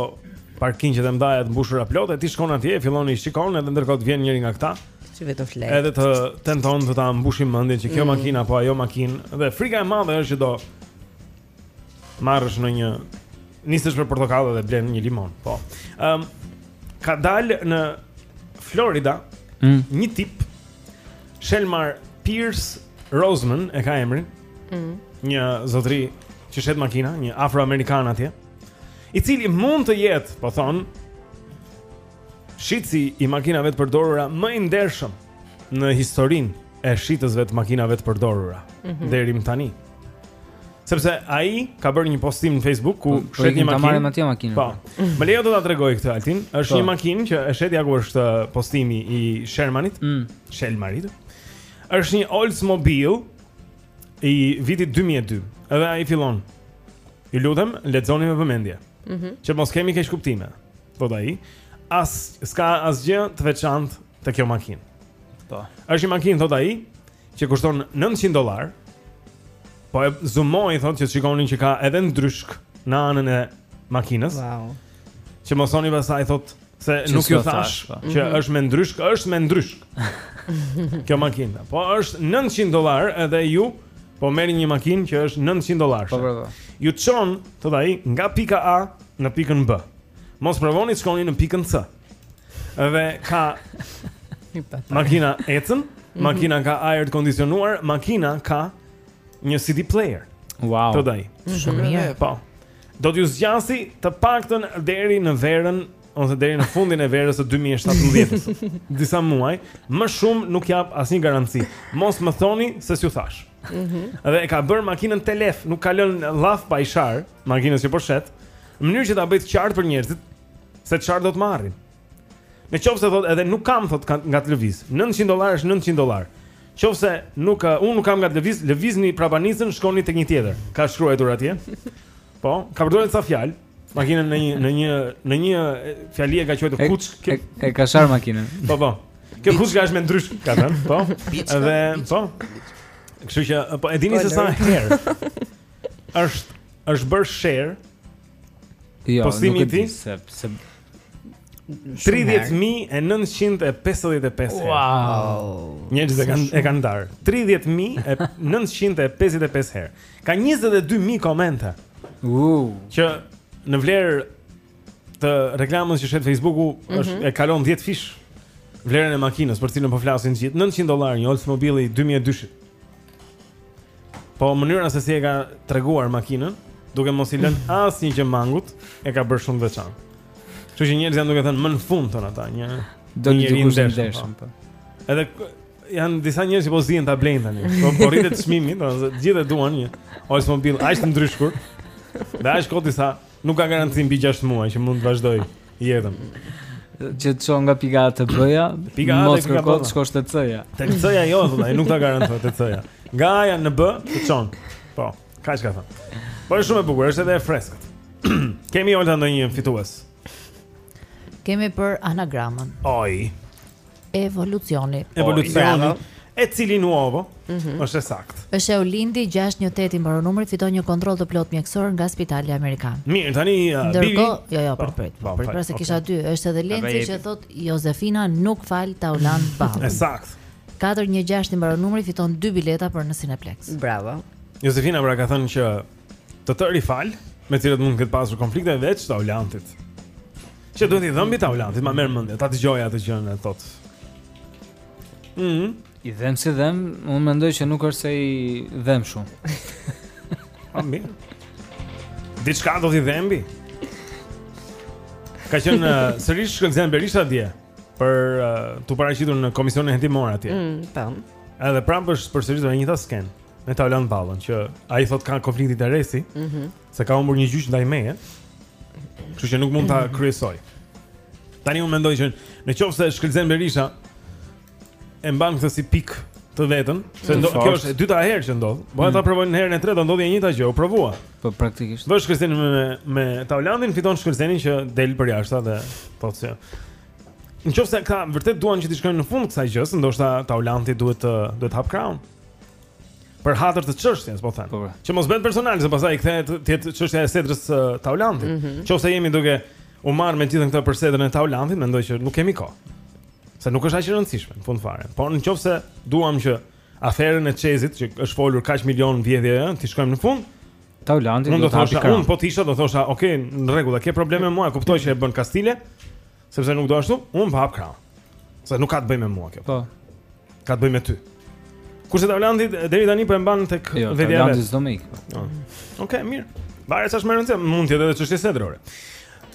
parkingjet e mëdha të mbushura plot, e ti shkon atje, fillon i shikon edhe ndërkohë vjen njëri nga këta. Që vetëm flet. Edhe të tenton të ta mbushin mendjen që kjo mm -hmm. makinë apo ajo makinë dhe frika e madhe është që do marrësh në një nisësh për portokalle dhe blen një limon. Po. Ëm um, ka dalë në Florida mm. një tip Shelmar Pierce Roseman e ka emrin. Mm. Një zotëri që shet makina, një afroamerikan atje, i cili mund të jetë, po thonë, Shitësi i makinave të përdorura më i ndershëm në historinë e shitësve të makinave të përdorura mm -hmm. deri më tani. Sepse ai ka bërë një postim në Facebook ku po, po shet një makinë. Po, një makinë. Po. Më lejo të ta tregoj këtë Altin. Është po. një makinë që e shet ja ku është uh, postimi i Shermanit. Mm. Shermanit. Është një Oldsmobile i vitit 2002. Edhe ai fillon. Ju lutem, lexoni me vëmendje. Mhm. Mm që mos kemi keqkuptime. thot ai, as s'ka asgjë të veçantë te kjo makinë. Po. Është një makinë thot ai, që kushton 900 dollar. Po e zoomoi thot që shikonin që ka edhe ndryshk në anën e makinës. Wow. Që mos thoni pastaj thot se që nuk ju thash, po. që mm -hmm. është me ndryshk, është me ndryshk. Kjo makina. Po është 900 dollar edhe ju po merrni një makinë që është 900 dollar. Po po. Ju çon, thotë ai, nga pika A në pikën B. Mos provoni të shkoni në pikën C. Dhe ka makina ecën, mhm. makina ka ajër të kondicionuar, makina ka një CD player. Wow. Thot ai. Shumë mirë. Po. Do t'ju zgjasi të paktën deri në verën ose deri në fundin e verës së 2017. Disa muaj, më shumë nuk jap asnjë garanci. Mos më thoni se s'ju thash. Mhm. Dhe e ka bër makinën telef, nuk ka lënë llaf pa i shar. makinës që po shet, në mënyrë që ta bëj të qartë për njerëzit se çfarë do të marrin. Në qoftë se thotë edhe nuk kam thot nga të lëviz. 900 dollar është 900 dollar. Qoftë se nuk eh, unë nuk kam nga të lëviz, lëvizni prapanicën, shkoni tek një tjetër. Ka shkruar atje. Po, ka përdorur ca fjalë. Makinën në një në një në një eh, fjali e ka quajtur kuç. E, e, ka shar makinën. Po, po. Kjo kuçka është me ndryshk, ka thënë, po. Edhe po. Kështu që eh, po e dini po, se sa herë. është është bër share. Jo, postimi i tij se se 30955. Wow. Njerëzit e kanë e kanë ndar. 30955 herë. Ka 22000 komente. Wow. Që në vlerë të reklamës që shet Facebooku mm -hmm. është e kalon 10 fish vlerën e makinës për të cilën po flasin gjithë 900 dollarë një Oldsmobile 2002 Po mënyra se si e ka treguar makinën, duke mos i lënë asnjë gjë mangut, e ka bërë shumë të veçantë. Kështu që njerëzit janë duke thënë më në fund thon ata, një do një njeri i ndershëm. Po. Edhe janë disa njerëz që po zihen ta blejnë tani. Po po rritet çmimi, do të thotë gjithë e duan një Oldsmobile aq të ndryshkur. Dhe aq kot sa nuk ka garanci mbi 6 muaj që mund të vazhdoj jetën. Që të çon nga pika A te B-ja, mos kërko të shkosh te C-ja. Te C-ja jo, ai nuk ta garanton te C-ja. Nga A-ja në B, të çon. Po, kaq ka thënë. Po është shumë e bukur, është edhe e freskët. Kemi Olta ndonjë fitues. Kemi për anagramën. Oj. Evolucioni. Evolucioni. Ec vili në OVO? Mm -hmm. Është saktë. Është Eulindi 618 i mbaron numri, fiton një kontroll të plot mjekësor nga Spitali Amerikan. Mirë, tani uh, Bibi. Jo, jo, po, prit, po, prit. Pra se kisha dy, është edhe Lenci që thot Josefina nuk fal Taulant Ballën. Është saktë. 416 i mbaron numri, fiton 2 bileta për në Cineplex. Bravo. Josefina pra ka thënë që të tërë i fal, me cilët mund të ketë pasur konflikte veç Taulantit. Që duhet t'i dhëmbë Taulantit, ma merr mendja, ta dëgjoj atë gjë që thotë. Mhm. Mm I dhemb s'i dhemb, unë mendoj që nuk është se i dhemb shumë. A mirë. Diçka do t'i dhembë. Ka qenë uh, sërish Shkëlzen Berisha dje. për uh, t'u paraqitur në komisionin hetimor atje. Mm, po. Edhe prapë është përsëritur e njëjta skenë me Taulant Ballën që ai thotë ka konflikt interesi, ëh, mm -hmm. se ka humbur një gjyq ndaj meje. Kështu që nuk mund ta mhm. kryesoj. Tani unë mendoj që në qoftë se Shkëlzen Berisha e mban këtë si pikë të vetën, se do, kjo është e dyta herë që ndodh. Po ta mm. provojnë herën e tretë, ndodhi e njëjta gjë, u provua. Po praktikisht. Mes Shkëlzenit me me, me Taulantin fiton Shkëlzeni që del përjashta dhe thotë se Në qoftë se ka vërtet duan që të shkojnë në fund kësaj gjës, ndoshta Taulanti duhet të duhet hapë krahun. Për hatër të çështjes, po them. Po, po. Që mos bëhet personale, se pastaj kthehet të jetë çështja e sedrës së Taulantit. Mm -hmm. Qoftë jemi duke u marrë me gjithën këtë për sedrën e Taulantit, mendoj që nuk kemi kohë. Se nuk është aq e rëndësishme në fund fare. Por në qoftë se duam që aferën e CEZ-it që është folur kaq milion vjedhje, ëh, t'i shkojmë në fund. Taulanti do të hapë krahun. Unë po të isha do thosha, "Ok, në rregull, ke probleme me mua, kuptoj që e bën kastile, sepse nuk do ashtu, unë po hap krahun." Se nuk ka të bëjë me mua kjo. Po. Ka të bëjë me ty. Kurse Taulanti deri tani po e mban tek jo, vetja vetë. Taulanti s'do me ik. Po. Okej, mirë. Varet sa është e rëndë, mund të jetë edhe çështje sedrore.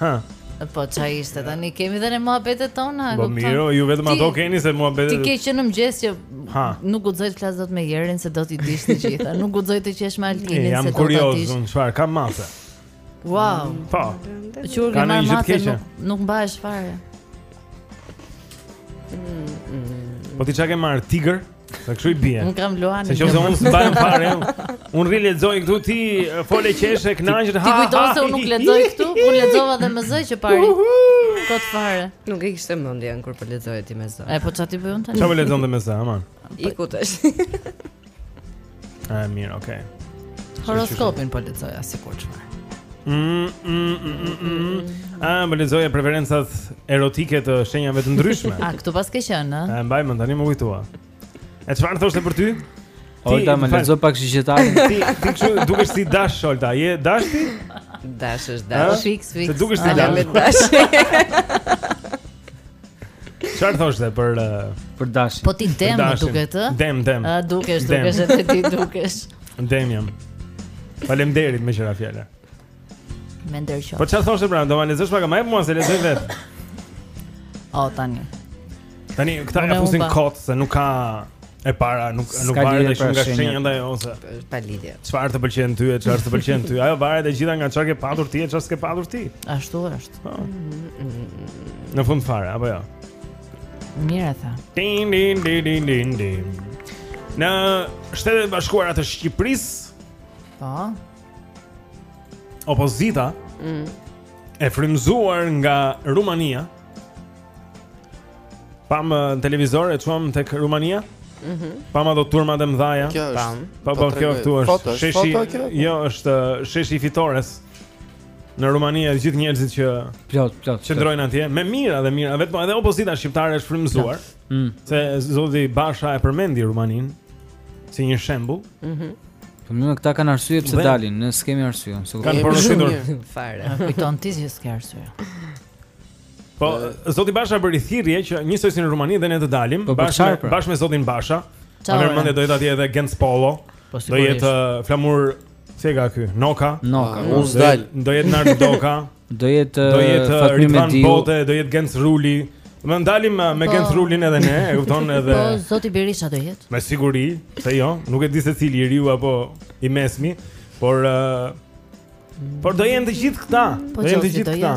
Ha. Po ça ishte tani kemi dhe ne muhabetet tona, po, kupton? Po mirë, ju vetëm ato keni se muhabetet. Ti ke që në mëngjes që ha. nuk guxoj të flas dot me Jerin se do t'i dish të gjitha. Nuk guxoj të qesh me Altinin se do ta dish. Jam kurioz, unë çfarë ka ma. Wow. Po. Kur ke marrë masë nuk, nuk mbahesh fare. Po ti çka ke marrë tigër? Sa kshu i bie. Un kam luan. Sido qoftë un s'mbahem fare. Un rri lexoj këtu ti fol e qesh e kënaqesh ha. Ti kujton se un nuk lexoj këtu? Un lexova dhe me zë që pari. Kot fare. Nuk e kishte mendjen kur po lexoje ti me zë. E po ça të bëj un tani? Çfarë po lexon dhe me zë, aman? Iku tash. Ah, mirë, okay. Horoskopin po lexoja sikur çfarë. Mm, mm, mm, mm, mm. Ah, lexoja preferencat erotike të shenjave të ndryshme. A këtu paske qenë, ë? E mbaj mend tani më kujtua. E çfarë thoshte për ty? Olta më lexo pak Shigjetarin. Ti ti kshu dukesh si dash Olta, je dash ti? Dash është dash. Fiks fiks. Ti dukesh si dash. Çfarë thoshte për uh, për dashin? Po ti dem duket ë? Dem, dem. A dukesh, dukesh edhe ti dukesh. Dem jam. Faleminderit me qira fjala. Më nderoftë. Po çfarë thoshte pra, do ma lexosh pak më mua se s'e lexoj vetë. O tani. Tani këta ja fusin kot se nuk ka e para, nuk nuk varet asgjë nga shenja ndaj ose. Pa lidhje. Çfarë të pëlqen ty e çfarë të pëlqen ty? Ajo varet e gjitha nga çfarë ke patur ti e çfarë s'ke patur ti. Ashtu është. Po. Në fund fare, apo jo? Mirë e tha. Din din din din din din. Në Shtetet e Bashkuara të Shqipërisë, po. Opozita mm. e frymëzuar nga Rumania. Pamë në uh, televizor e çuam tek Rumania. Mhm. Pamë ato turma të mdhaja Kjo është Po po kjo këtu është Sheshi Jo është uh, Sheshi i Fitores në Rumani të gjithë njerëzit që plot plot qëndrojnë atje me mijëra dhe mijëra vetë edhe opozita shqiptare është frymëzuar mm. se zoti Basha e përmendi Rumaninë si një shembull ëh mm Po mo këta kanë arsye pse dalin, ne s'kemi arsye. Kanë porositur fare. Kujton ti që s'ka arsye. Po zoti Basha bëri thirrje që njësoj si në Rumani dhe ne të dalim po, po, bashkë me pra? bashkë me zotin Basha. Ma merr mendja do jetë atje edhe Genc Pollo. Po, do jetë uh, flamur Se ka ky, Noka. Noka. Unë s'dal. Do jetë Nard Ndoka. Do jetë do jetë uh, Fatmir Mediu. Bote, do jetë Genc Ruli. Mo dalim uh, me po. Genc Rulin edhe ne, e kupton po, edhe. Po zoti Berisha do jetë. Me siguri, pse jo, nuk e di se cili i riu apo i mesmi, por uh, por do jenë të gjithë këta. Po, do jenë të gjithë këta.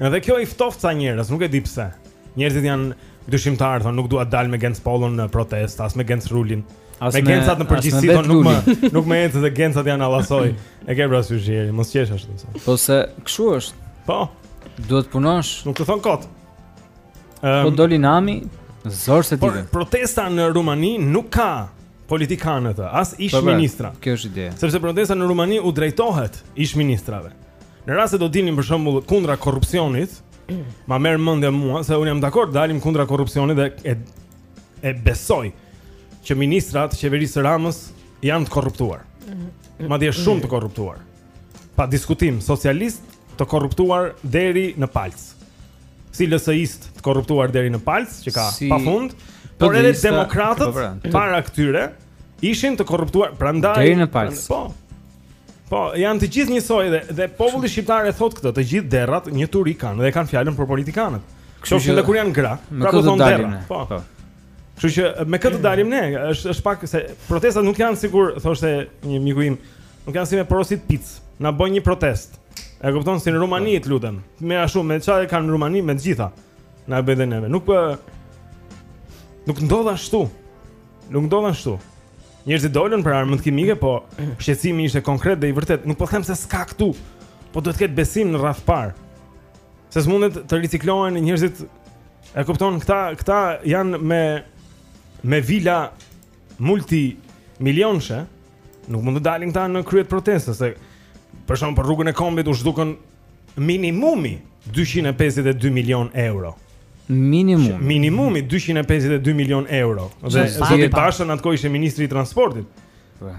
Edhe kjo i ftoh ca njerëz, nuk e di pse. Njerëzit janë dyshimtarë, thonë nuk dua të dal me Genc Pollon në protestë, as me Genc Rulin. As me Gencat në përgjithësi thonë nuk më nuk më ecën se Gencat janë allasoj. E ke parasysh Gjergji, mos qesh ashtu sa. Po se kshu është. Po. Duhet të punosh. Nuk të thon kot. Ëm. Po të doli nami, zor se ti. Por protesta në Rumani nuk ka politikanë, as ish po, po, ministra. Kjo është ideja. Sepse protesta në Rumani u drejtohet ish ministrave. Në rast se do dilnim për shembull kundra korrupsionit, ma merr mendja mua se unë jam dakord të dalim kundra korrupsionit dhe e e besoj që ministrat e qeverisë së Ramës janë të korruptuar. Mhm. Madje shumë të korruptuar. Pa diskutim, socialistë të korruptuar deri në palcë. Si LSI-stë të korruptuar deri në palcë, që ka pafund, por edhe demokratët po, pra, para këtyre ishin të korruptuar, prandaj deri në palcë. Po. Po, janë të gjithë njësoj dhe dhe populli shqiptar e thot këtë, të gjithë derrat një turi kanë dhe kanë fjalën për politikanët. Kështu që edhe kur janë gra, pra po thonë derra. Po. po. Kështu që me këtë dalim ne, është është pak se protestat nuk janë sikur, thoshte një miku im, nuk janë si me porosit picë. Na bën një protestë. E kupton si në Rumani, të lutem. Me ashtu me çfarë kanë në Rumani me të gjitha. Na e bëj dhe neve. Nuk po Nuk ndodh ashtu. Nuk ndodh ashtu. Njerëzit dolën për armët kimike, po shqetësimi ishte konkret dhe i vërtetë. Nuk po them se s'ka këtu, po duhet të ketë besim në radhë parë. Se s'mundet të riciklohen njerëzit. E kupton, këta këta janë me me vila multimilionëshe, nuk mund të dalin këta në krye të protestës se për shembull për rrugën e kombit u zhdukën minimumi 252 milion euro. Minimum. Minimumi 252 milion euro. Dhe zoti Basha në atë kohë ishte ministri i transportit. Po.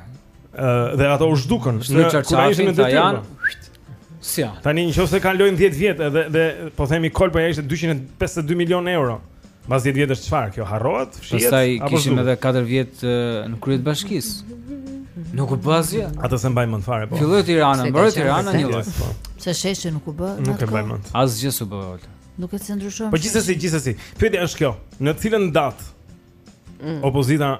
Ë dhe ato u zhdukën kur ai ishte në detyrë. Si janë? Tani në qoftë se kalojnë 10 vjet edhe dhe po themi kolpa ishte 252 milion euro. Mbas 10 vjetësh çfarë kjo harrohet? Fshihet. Pastaj kishim edhe 4 vjet në krye të bashkisë. Nuk u bë asgjë. Atë s'e mbaj mend fare po. Filloi Tirana, mbaroi Tirana një vit. Po. Se sheshi nuk u bë. Nuk e mbaj mend. Asgjë s'u bë. Nuk se ndryshon. Po gjithsesi, gjithsesi. Pyetja është kjo, në cilën datë mm. opozita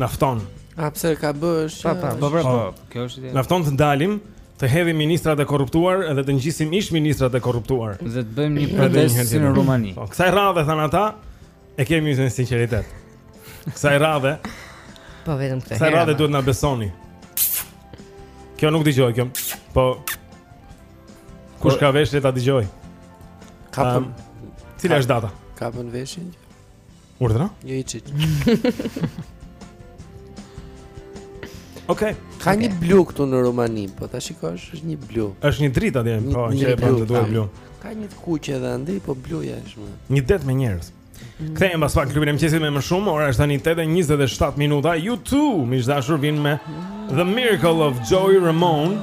Na fton. A pse ka bësh? Po, po, po, po, po. Kjo është ide. Na fton të dalim, të hedhim ministrat e korruptuar dhe të ngjisim ish ministrat e korruptuar. Dhe të bëjmë një protestë si në Rumani. Po, kësaj radhe thanë ata, e kemi me sinqeritet. Kësaj radhe. Po vetëm këtë. Kësaj radhe duhet na besoni. Kjo nuk dëgjohet kjo. Po Kush ka veshë të dëgjojë? Kapën. Um, cila është data? Kapën veshin. Urdhëro? Një i çit. Okej. Ka një blu këtu në Rumani, po ta shikosh, është një blu. Është një dritë atje, po, që e bën të duket blu. Ka një të kuqe edhe andej, po bluja është më. Një det me njerëz. Mm. Kthehemi pas pak në Klubin e Mëngjesit me më shumë, ora është tani 8:27 minuta. U2, miq të dashur, vijnë me The Miracle of Joey Ramone.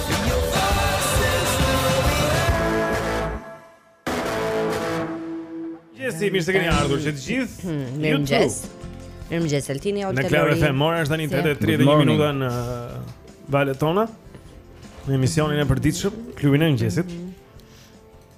Gjesi, mirë se keni ardhur që të gjithë hmm, Mirëmëngjes Mirëmëngjes, Altini, Oltelori Në Club FM, ora është tani 8.31 minuta në uh, valët tona Në emisionin e përditshëm, klubin e mëngjesit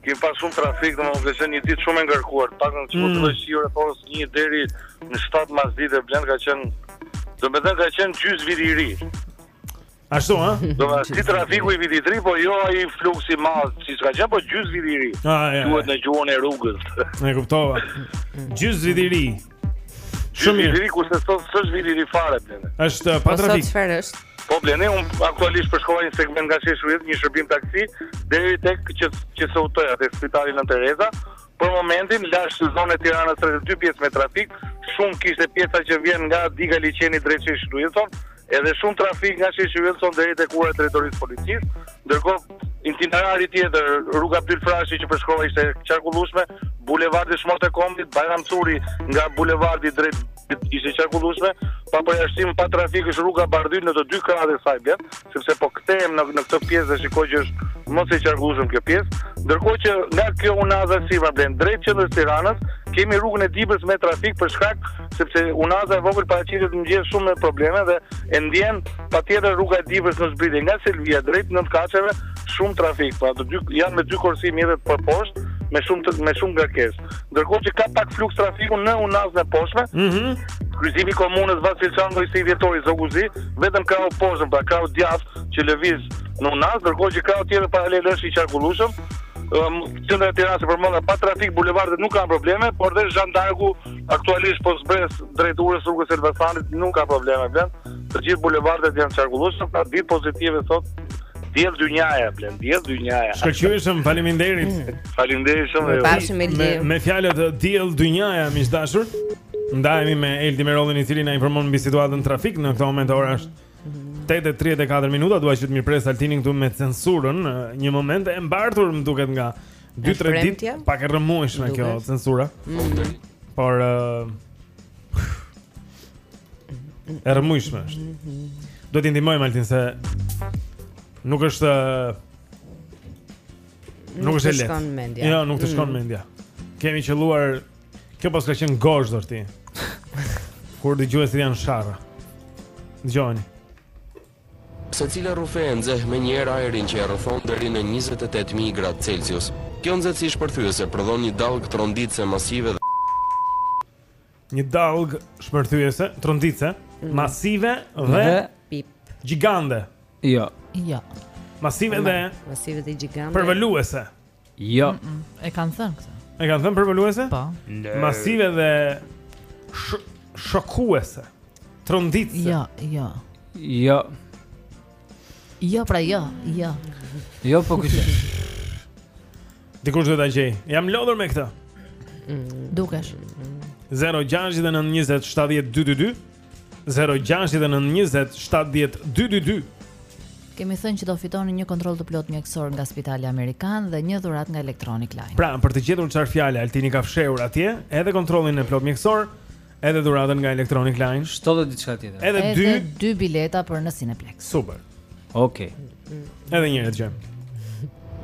Kemi pas shumë trafik, domethënë dje ishte një ditë shumë e ngarkuar, të paktën sikur mm. filloi shiu rreth orës 1 deri në 7 masdite Blend ka qenë domethënë ka qenë gjys viti i ri. Ashtu, ha? Jo të si trafiku i vitit të ri, po jo ai fluksi i madh, siç ka qenë, po gjys viti i ri. Ah, Thuhet në gjuhën e rrugës. E kuptova. Gjys viti i ri. Shumë mirë. Liriku se sot s'është vit i fare Blen. Është uh, pa trafik. Po çfarë është? Po Blen, unë aktualisht përshkova një segment nga sheshi Wilson, një shërbim taksi deri tek QSUT-ja tek spitali Nënë Tereza. Për momentin lashë zonën e Tiranës Re, dy pjesë me trafik, shumë kishte pjesa që vjen nga diga e Liqenit drejt sheshit Wilson, Edhe shumë trafik nga sheshi Wilson deri tek ura e drejtorisë policisë, ndërkohë itinerari tjetër, rruga Abdyl Frashëri që përshkova ishte qarkullueshme, bulevardi Dëshmorët e Kombit, Bajram Curri nga bulevardi drejt ishte qarkullueshme, pa përjashtim pa trafik është rruga Bardhyl në të dy krahët e saj Blen, sepse po kthehem në në këtë pjesë dhe shikoj që është më se e qarkullueshme kjo pjesë, ndërkohë që nga kjo unaza sipër Blen drejt qendrës Tiranës, kemi rrugën e Dibrës me trafik për shkak sepse unaza e vogël paraqitet në gjithë shumë me probleme dhe e ndjen patjetër rruga e Dibrës në zbritje nga Selvia drejt Nëntëkatësheve shumë trafik, pra të dy janë me dy korsi mjetet për poshtë me shumë të, me shumë ngarkesë. Ndërkohë që ka pak fluks trafiku në unazën e poshtme, ëh, mm -hmm. kryqëzimi i Komunës Vasil Shanto, 21 Dhjetori, Zogu i Zi, vetëm krahu poshtëm, pra krahu djathtë që lëviz në unazë, ndërkohë që krahu tjetër paralel është i qarkullueshëm, qendra e Tiranës e përmenda pa trafik, bulevardet nuk kanë probleme, por dhe Zhan D'Arku Aktualisht po zbres drejt urës rrugës Elbasanit, nuk ka probleme Blen. Të gjithë bulevardet janë qarkullueshëm, pra ditë pozitive sot. Diell dynjaja Blen, diell dynjaja. Shkëlqyeshëm, faleminderit. Mm. Faleminderit shumë. Pafshim. Me, me fjalët diell dynjaja, miq të dashur. Ndajemi me Eldi Merollin i cili na informon mbi situatën trafik në këtë moment ora është 8:34 minuta, dua që të mirëpres Altinin këtu me censurën, një moment e mbartur më duket nga Dy tre ditë pak e rrëmujshme kjo censura. Mm. Por uh, e rrëmujshme është. Mm-hmm. Duhet t'i ndihmojmë Altin se nuk është nuk është e lehtë. Jo, nuk të shkon mm. mendja. Kemi qëlluar, kjo paska qenë gozhdë or ti. Kur dëgjuesit janë sharra. Dëgjoni. Secila rrufe e nxeh menjëherë ajrin që e rrethon deri në njëzet e tetë mijë gradë Celsius. Kjo nxehtësi shpërthyese prodhon një dallgë tronditëse masive dhe. Një dallgë shpërthyese tronditëse mm. masive dhe pip. Gjigande. Jo. Jo. Masive dhe masive dhe gjigande. Përvëluese. Jo. Mm -mm. E kanë thënë këtë. E kanë thënë përvëluese? Po. Masive dhe sh shokuese. Tronditëse. Jo, jo. Jo. Jo, pra jo, jo. Jo, po kështë. Dikush do ta gjej. Jam lodhur me këtë. Dukesh. 069 20 70 222. 0-6-9-20-70-2-2-2 Kemi thënë që do fitoni një kontroll të plot mjekësor nga Spitali Amerikan dhe një dhuratë nga Electronic Line. Pra, për të gjetur çfarë fjalë Altini ka fshehur atje, edhe kontrollin e plot mjekësor, edhe dhuratën nga Electronic Line, shto dhe diçka tjetër. Edhe dy dy bileta për në Cineplex. Super. Okej. Okay. Edhe një herë djem.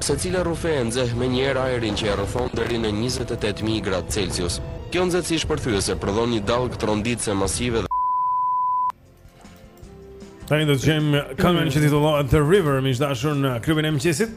Secila rrufe e nxeh menjëherë ajrin që e rrethon deri në 28.000 gradë Celsius. Kjo nxehtësi shpërthyese prodhon një dallgë tronditëse masive dhe Tani do të gjejmë këngën që titullohet The River, miq të dashur në klubin e mëngjesit.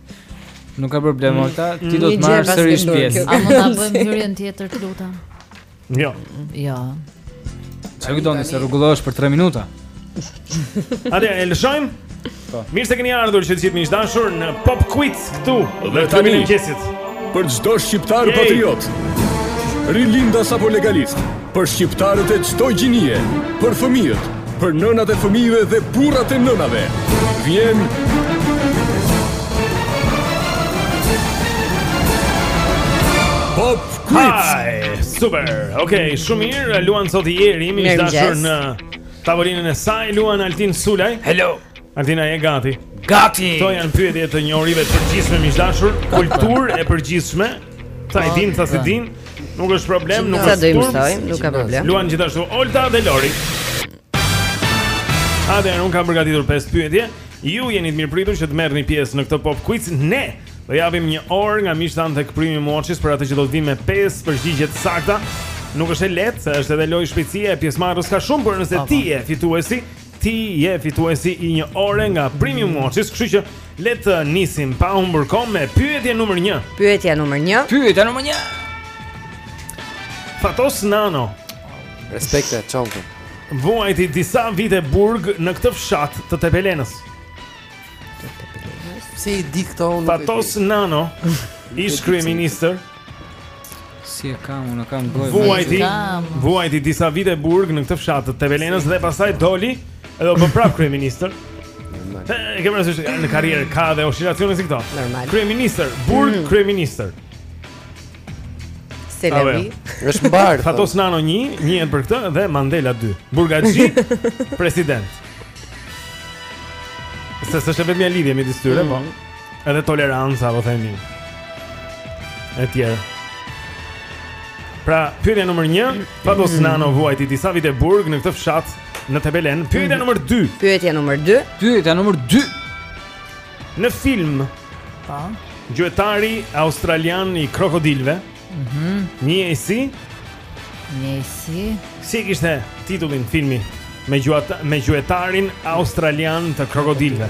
Nuk ka problem Olta, ti do të marrësh sërish pjesë. A mund ta bëjmë hyrjen tjetër, të lutem? Jo. Jo. Çfarë kujton ti se rregullohesh për 3 minuta? Ate, e lëshojmë? Po. Mirë se keni ardhur që të gjithë miq të dashur në Pop Quiz këtu te klubi i mëngjesit. Për çdo shqiptar Yay. patriot, rilindas apo legalist, për shqiptarët e çdo gjinie, për fëmijët, Për nënat e fëmijëve dhe burrat e nënave. Vjen Pop Quiz. Super. Okej, okay, shumë mirë. Luan sot Ilieri, miq të dashur në tavolinën e saj. Luan Altin Sulaj. Hello. Altin, a je gati. Gati. Kto janë pyetje të njohurive të përgjithshme miq të dashur, kulturë e përgjithshme. Sa i dinë, sa s'i dinë, nuk është problem, nuk është problem. Nuk ka problem. Luan gjithashtu Olta dhe Lori. Ha, dhe unë kam përgatitur pesë pyetje. Ju jeni të mirëpritur që të merrni pjesë në këtë pop quiz. Ne do japim një orë nga miqtë tanë tek Premium Watches për atë që do të vijë me pesë përgjigje të sakta. Nuk është e lehtë, se është edhe lojë shpejtësie, pjesëmarrës ka shumë, por nëse ti je fituesi, Ti je fituesi i një ore nga Premium Watches, kështu që le të nisim pa humbur kohë me pyetjen numër 1. Pyetja numër 1. Pyetja numër 1. Fatos Nano. Respekte, Çonku. Vuajti disa vite burg në këtë fshat të Tepelenës. Pse i di këto unë? Fatos Nano, ish kryeministër Si e kam, unë kam gojë. Vuajti, vuajti disa vite burg në këtë fshat të Tepelenës dhe pastaj doli edhe u bë prap kryeministër. E, kryesisht në karrierë, ka dhe oscilacione si këto Normal Kryeministër, burg mm. kryeministër Se levi është mbarë Fatos Nano një, një e për këtë dhe Mandela 2 Burgaxhi, president Se është e vetmja lidhje midis tyre, mm. po Edhe toleranca, po themi. Etj. Pra, pyetja numër një, Fatos Nano vuajti disa vite burg në këtë fshat në Tepelenë. Pyetja numër dy. Pyetja numër dy. Pyetja numër dy. Në film, pa, gjuetari australian i krokodilëve, mhm. një e si, një e si, si e kishte titullin filmi, me, gjuat, me gjuetarin australian të krokodilëve.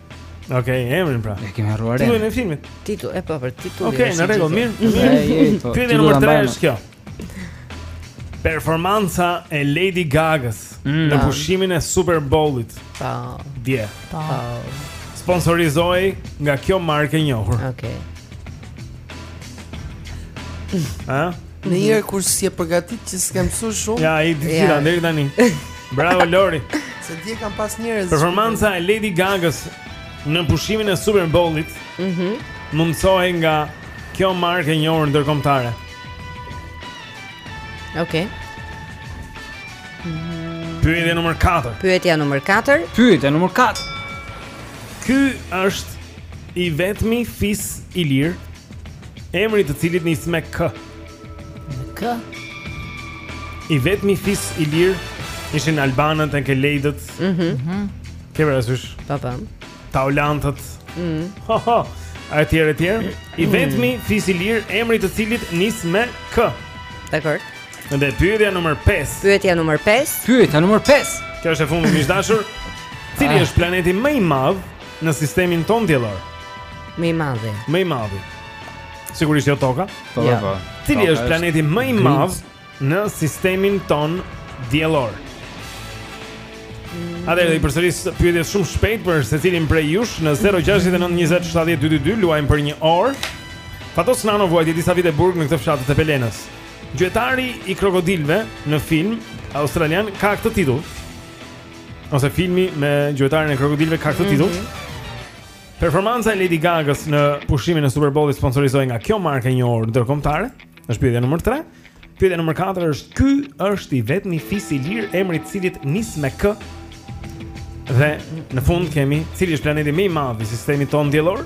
Okej, emrin pra. E kemi harruar. Titullin e filmit. Titull, e po për titullin. Okej, në rregull, mirë. Po, Pyetja nr. 3 është kjo. Performanca e Lady Gaga-s mm, në pushimin e Super Bowl-it. Po. Dje. Po. Sponsorizohej nga kjo markë e njohur. Okej. Ha? Ndonjëherë kur s'je përgatit që s'ke mësuar shumë. Ja, i di të gjitha deri tani. Bravo Lori. Se di kam pas njerëz. Performanca e Lady Gaga-s në pushimin e Super Bowl-it. Mhm. Mundësohej nga kjo markë e njohur ndërkombëtare. Okej. Mhm. Pyetja nr. 4. Pyetja nr. 4. Pyetja nr. 4. Ky është i vetmi fis ilir Emri të cilit nis me K. Me K. I vetmi fis ilir ishin albanët enkelejdët. Mhm. Ke parasysh? Pa pa. Taulantët. Mhm. Ho ho. A etj etj. I vetmi fis ilir emri i të cilit nis me K. Dakord. Dhe pyetja numër 5. Pyetja numër 5. Pyetja numër 5. Kjo është e fundit miq të dashur. Cili është planeti më i madh Në sistemin tonë diellor. Më i madhi. Më i madhi. Sigurisht jo toka. Po, jo. po. Cili është planeti më i madh në sistemin tonë diellor? Atëherë i përsëris pyetjet shumë shpejt për secilin prej jush në 069 20 70 222 luajmë për një orë. Fatos Nano vuajti disa vite burg në këtë fshat të Tepelenës. Gjuetari i krokodilëve në film australian ka këtë titull. ose filmi me gjuetarin e krokodilëve ka këtë titull. Mhm. Performanca e Lady Gaga-s në pushimin e Super Bowl-it sponsorizohej nga kjo markë e njohur ndërkombëtare. Është pyetja nr. 3. Pyetja nr. 4 është ky është i vetmi fis ilir emri i të cilit nis me k. Dhe në fund kemi cili është planeti më i madh i sistemit tonë diellor?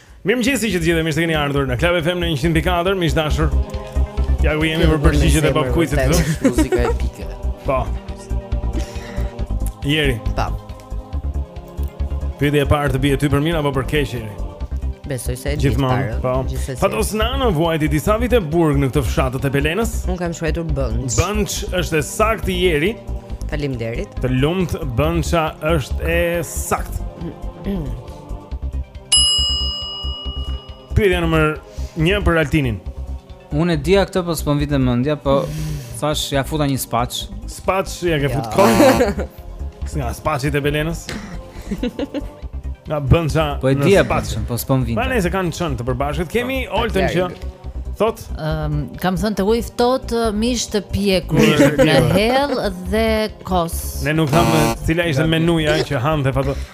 Mirëmëngjesi që të gjithë, mirë se keni ardhur në Club FM në 104, miq të dashur Ja ku jemi për përgjigjet e pop kuizit Muzika epike Po Jeri Pa Pyetja e parë të bie ty për mirë apo për keq, Jeri Besoj se i gjithmonë pari Po Fatos Nano vuajti disa vite burg në këtë fshat të Tepelenës Unë kam shkruajtur Bënçë Bënçë është e saktë Jeri Faleminderit Të lumtë Bënça është e saktë Pyetja numër një për Altinin Unë e dija këtë po s'po më vinte në mendje Po thash ja futa një spaç Spaç ja ke futur Si nga spaçet e Belenës Nga bënd qa Po e dija për qenë po s'po më vinte Pa nëse kanë qenë të përbashkët Kemi po, Oltën që Thot? Um, kam thënë të ujë ftohtë mish të pjekur në hell dhe kos. Ne nuk thamë cila ishte menuja që hante Fatosi.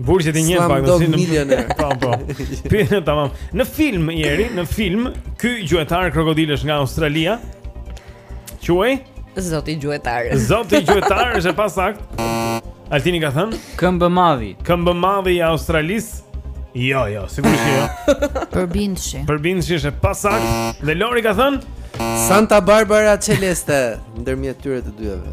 Burrë që ti njëtë pak në sinë në... Po, po. Pyetje, tamam. Në film, jeri, në film, ky gjuetar krokodilësh nga Australia, quhej? Zoti gjuetar. Zoti gjuetar, është e pasaktë. Altini ka thënë? Këmbë madhi. Këmbë madhi i Australisë. Jo, jo, sigurisht që jo. Përbindshi. Përbindshi është e pasaktë. Dhe Lori ka thënë? Santa Barbara Celeste, ndërmjet tyre të dyjave.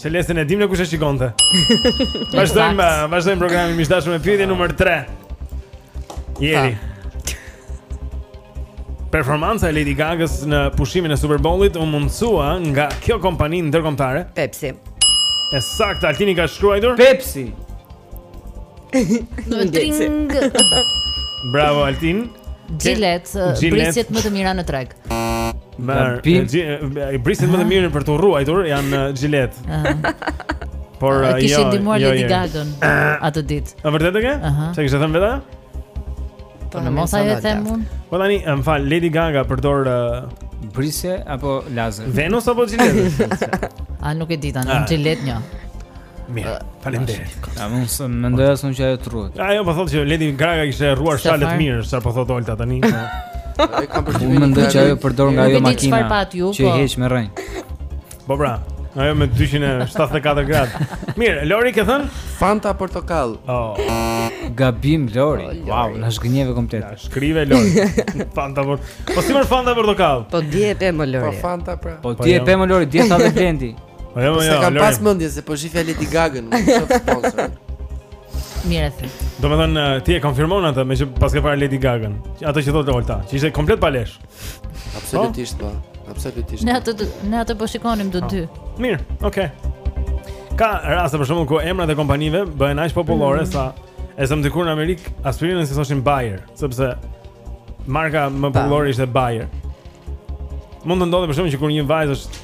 Celestën e dimë ne kush e shikonte. Vazhdojmë, eh, vazhdojmë programin miq të dashur me pyetjen numër 3. Jeri. Performanca e Lady Gaga-s në pushimin e Super Bowl-it u mundësua nga kjo kompani ndërkombëtare. Pepsi. E saktë, Altini ka shkruajtur Pepsi. Në tring. Bravo Altin. Gillette, brisqet më të mira në treg. Mar, i brisqet më të mira për t'u rruajtur janë Gillette. Por jo, kishin ndihmuar jo, Lady jo. Gaga-n atë ditë. A vërtet e ke? Çka kishte thënë vetë? Po në mos ajo e them unë. Po tani, më fal, Lady Gaga përdor brisqe apo lazer? Venus apo Gillette? A nuk e di tani, Gillette një. Mirë, faleminderit. Ja, unë s'e mendoja se unë që ajo rruhet. Ajo po thotë që Lady Gaga kishte rruar shalet mirë, sa po thotë Olta tani. Ai ka përgjithësi. Unë mendoj që ajo përdor nga ajo makina. Që po. i heq me rrënjë. Po pra, ajo me 274 grad. Mirë, Lori ke thënë? Fanta portokall. Oh. Gabim Lori. Oh, wow, na zhgënjeve komplet. Ja, shkrive Lori. Fanta por. Po si moj Fanta portokall? Po dihet e moj Lori. Po Fanta pra. Po, po dihet jo. e moj Lori, dihet edhe Blendi. Po jo, po jo, kam pas mendjen se po shifja Lady Gaga, nuk e shoh sponsor. Mirë e thënë. Domethënë, eh, ti e konfirmon atë meqë paske parë Lady Gaga Ato që thotë Olta, që ishte komplet pa lesh Absolutisht, po, absolutisht Ne ato, ne ato po shikonim do po. dy Mirë, oke Ka raste për shembull kur emrat e kompanive bëhen aq popullore mm. sa E zëmë dikur në Amerikë, aspirinës i thoshin Bayer, sepse marka më popullore ishte Bayer. Mund të ndodhë për shembull që kur një vajzë është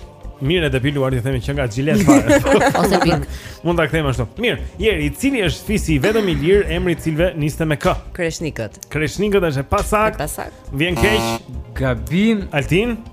mirë e depiluar, të themi qenka Gillette fare. Ose Bic. Mund ta kthejmë ashtu. Mirë, jeri, cili është fisi i vetëm i lirë, emri i të cilëve niste me K? Kreshnikët. Kreshnikët është e pasaktë. E pasaktë. Më vjen keq. Gabim. Altin.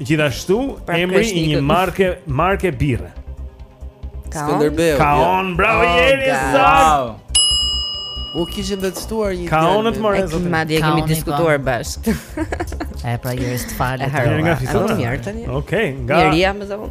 Gjithashtu pra emri i një marke marke birre. Skënderbeu. Kaon, bravo oh, Jeri sa. U kishim vetëstuar një Kaonët më rezon. Madje kemi diskutuar po. bashkë. E pra jeri të falë. Mirë nga fitore. Okej, nga. Mirë jam zon.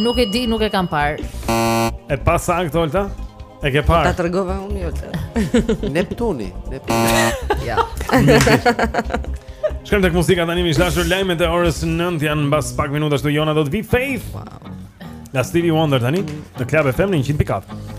Nuk e di, nuk e kam parë. E pa saktë Olta? E ke parë? Ta tregova unë Olta. Neptuni, Neptuni. Ja. Shkojmë tek muzika tani miq të dashur lajmet e orës 9 janë mbas pak minutash tu jona do të vi Faith. Wow. Nga Stevie Wonder tani në Club FM në 104.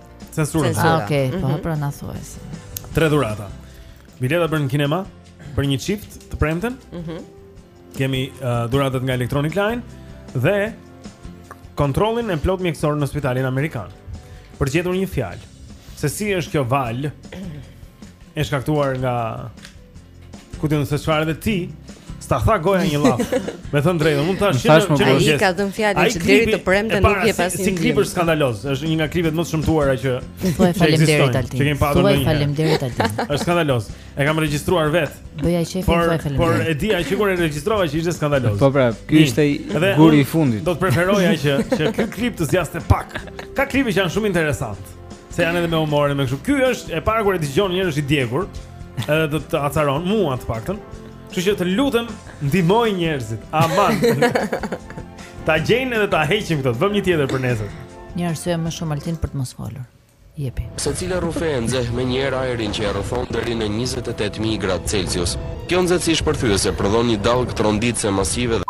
Censura. Censura. Ah, okay, po mhm. pra na thuaj. Tre dhurata. Bileta për në kinema për një çift të premten. Mhm. Mm Kemi uh, dhuratat nga Electronic Line dhe kontrollin e plot mjekësor në spitalin amerikan. Për të gjetur një fjalë, se si është kjo valë e shkaktuar nga Kupti se çfarë edhe ti, s'ta tha goja një llaf. Me thënë të drejtën, mund të thash që më bëj. Ai ka dhënë fjalën që deri të premten nuk je pas. Si klip është skandaloz, është një nga klipet më të shëmtuara që Po faleminderit Altin. Që kemi patur ndonjëherë. Po faleminderit Altin. Është skandaloz. E kam regjistruar vet. Bëja çefin po e faleminderit. Por e dia që kur e regjistrova që ishte skandaloz. Po pra, ky ishte guri i fundit. Do të preferoja që që ky klip të zgjaste pak. Ka klipe që janë shumë interesante. Se janë edhe me humor e me kështu. Ky është e para kur e dëgjon njëherë është i djegur, edhe të acaron mua të paktën. Kështu që të lutem, ndihmoji njerëzit. Aman. ta gjejnë edhe ta heqim këtë. Të vëmë një tjetër për nesër. Një arsye më shumë Altin për të mos folur. Jepi. Secila rrufe e nxeh menjëherë ajrin që e rrethon deri në 28.000 gradë Celsius. Kjo nxehtësi shpërthyese prodhon një dallgë tronditëse masive dhe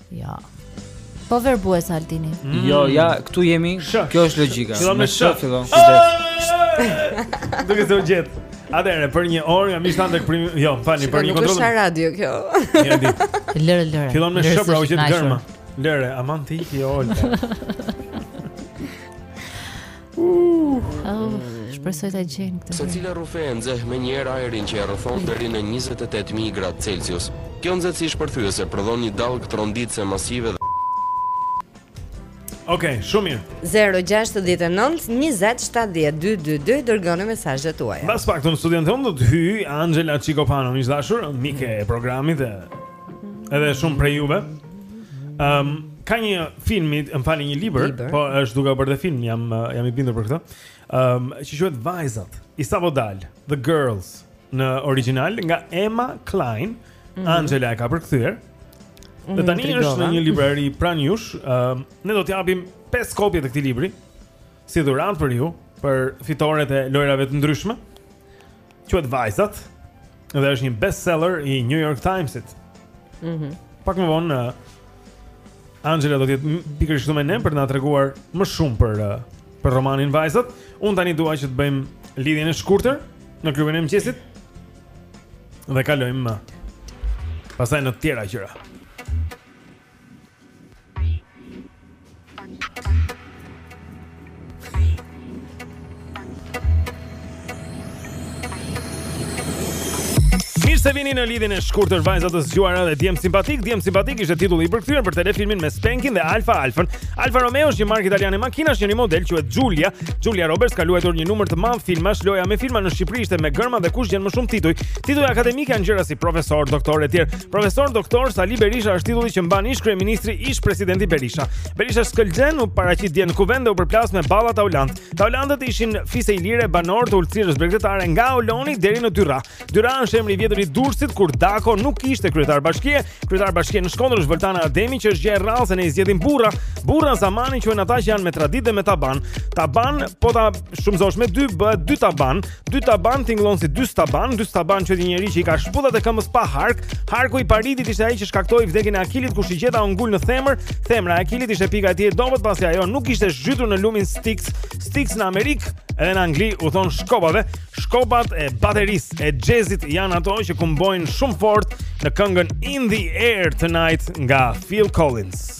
Jo. Po verbues Altini. Mm. Jo, ja, këtu jemi. Shë, Kjo është logjika. Fillon me shë, fillon. Duke të gjet. Atëherë për një orë jam ishte tek prim, jo, falni për një kontroll. Nuk është radio kjo. Ja di. Lëre, lëre. Fillon me shë, pra u gjet gërma. Lëre, aman ti ti Olta. Oh, shpresoj ta gjejmë këtë. Secila rrufe e nxeh menjëherë ajrin që e rrethon deri në 28000 gradë Celsius. Kjo nxehtësi shpërthyese prodhon një dallgë tronditëse masive dhe Ok, shumë mirë. 069 20 70 222 dërgoni mesazhet tuaja. Mbas pak në studion tonë do të hyjë Anxhela Çikopano, miq të dashur, mike e programit dhe Edhe shumë prej juve. Ëm um, ka një film, më falni një libër, libër, po është duke u bërë dhe film, jam jam i bindur për këtë. Ëm um, që quhet Vajzat, i sapodalë, The Girls në origjinal nga Emma Cline, mm -hmm. Anxhela e ka përkthyer. Mm -hmm, dhe tani është në një librari pranë jush, ëm um, ne do t'japim 5 kopje të këtij libri. Si dhuratë për ju, për fitoret e lojrave të ndryshme, quhet Vajzat dhe është një bestseller i New York Times-it. Mhm. Mm Pak më vonë uh, Anxhela do të jetë pikërisht këtu me ne për të na treguar më shumë për uh, për romanin Vajzat. Unë tani dua që të bëjmë lidhjen e shkurtër në klubin e mëngjesit. Dhe kalojmë uh, pastaj në të tjera gjëra. se vini në lidhjen e shkurtër vajza të zgjuara dhe djem simpatik, djem simpatik ishte titulli i përkthyer për telefilmin me Spenkin dhe Alfa Alfën. Alfa Romeo është një markë italiane makinash, një model quhet Xhulia. Xhulia Roberts ka luajtur një numër të madh filmash, loja me filma në Shqipëri ishte me gërma dhe kush gjen më shumë tituj. Tituj akademikë janë gjëra si profesor, doktor etj. Profesor Doktor Sali Berisha është titulli që mban ish kryeministri ish presidenti Berisha. Berisha Shkëlzen u paraqit dje në Kuvend dhe u përplas me Balla Taulant. Taulantët ishin fise ilire banorë të ultësirës bregdetare nga Auloni deri në Dyrrah. Dyrrah është emri i vjetër i Durrësit kur Dako nuk ishte kryetar bashkie. Kryetar bashkie në Shkodër është Voltana Ademi që është gjë e rrallë se ne i zgjedhim burra. Burra zamani quhen ata që janë me traditë dhe me taban. Taban po ta shumëzosh me dy bëhet dy taban. Dy taban tingëllon si dystaban, dystaban quhet një njeri që i ka shputat e këmbës pa hark, harku i Paridit ishte ai që shkaktoi vdekjen e Akilit kur shigjeta u ngul në thembër, thembra e Akilit ishte pika e tij e dobët pasi ajo nuk ishte zhytur në lumin Stiks, sticks në Amerikë, edhe në Angli u thonë shkopave, shkopat e baterisë e jazzit janë ato që kumbojnë shumë fort në këngën In the Air Tonight nga Phil Collins.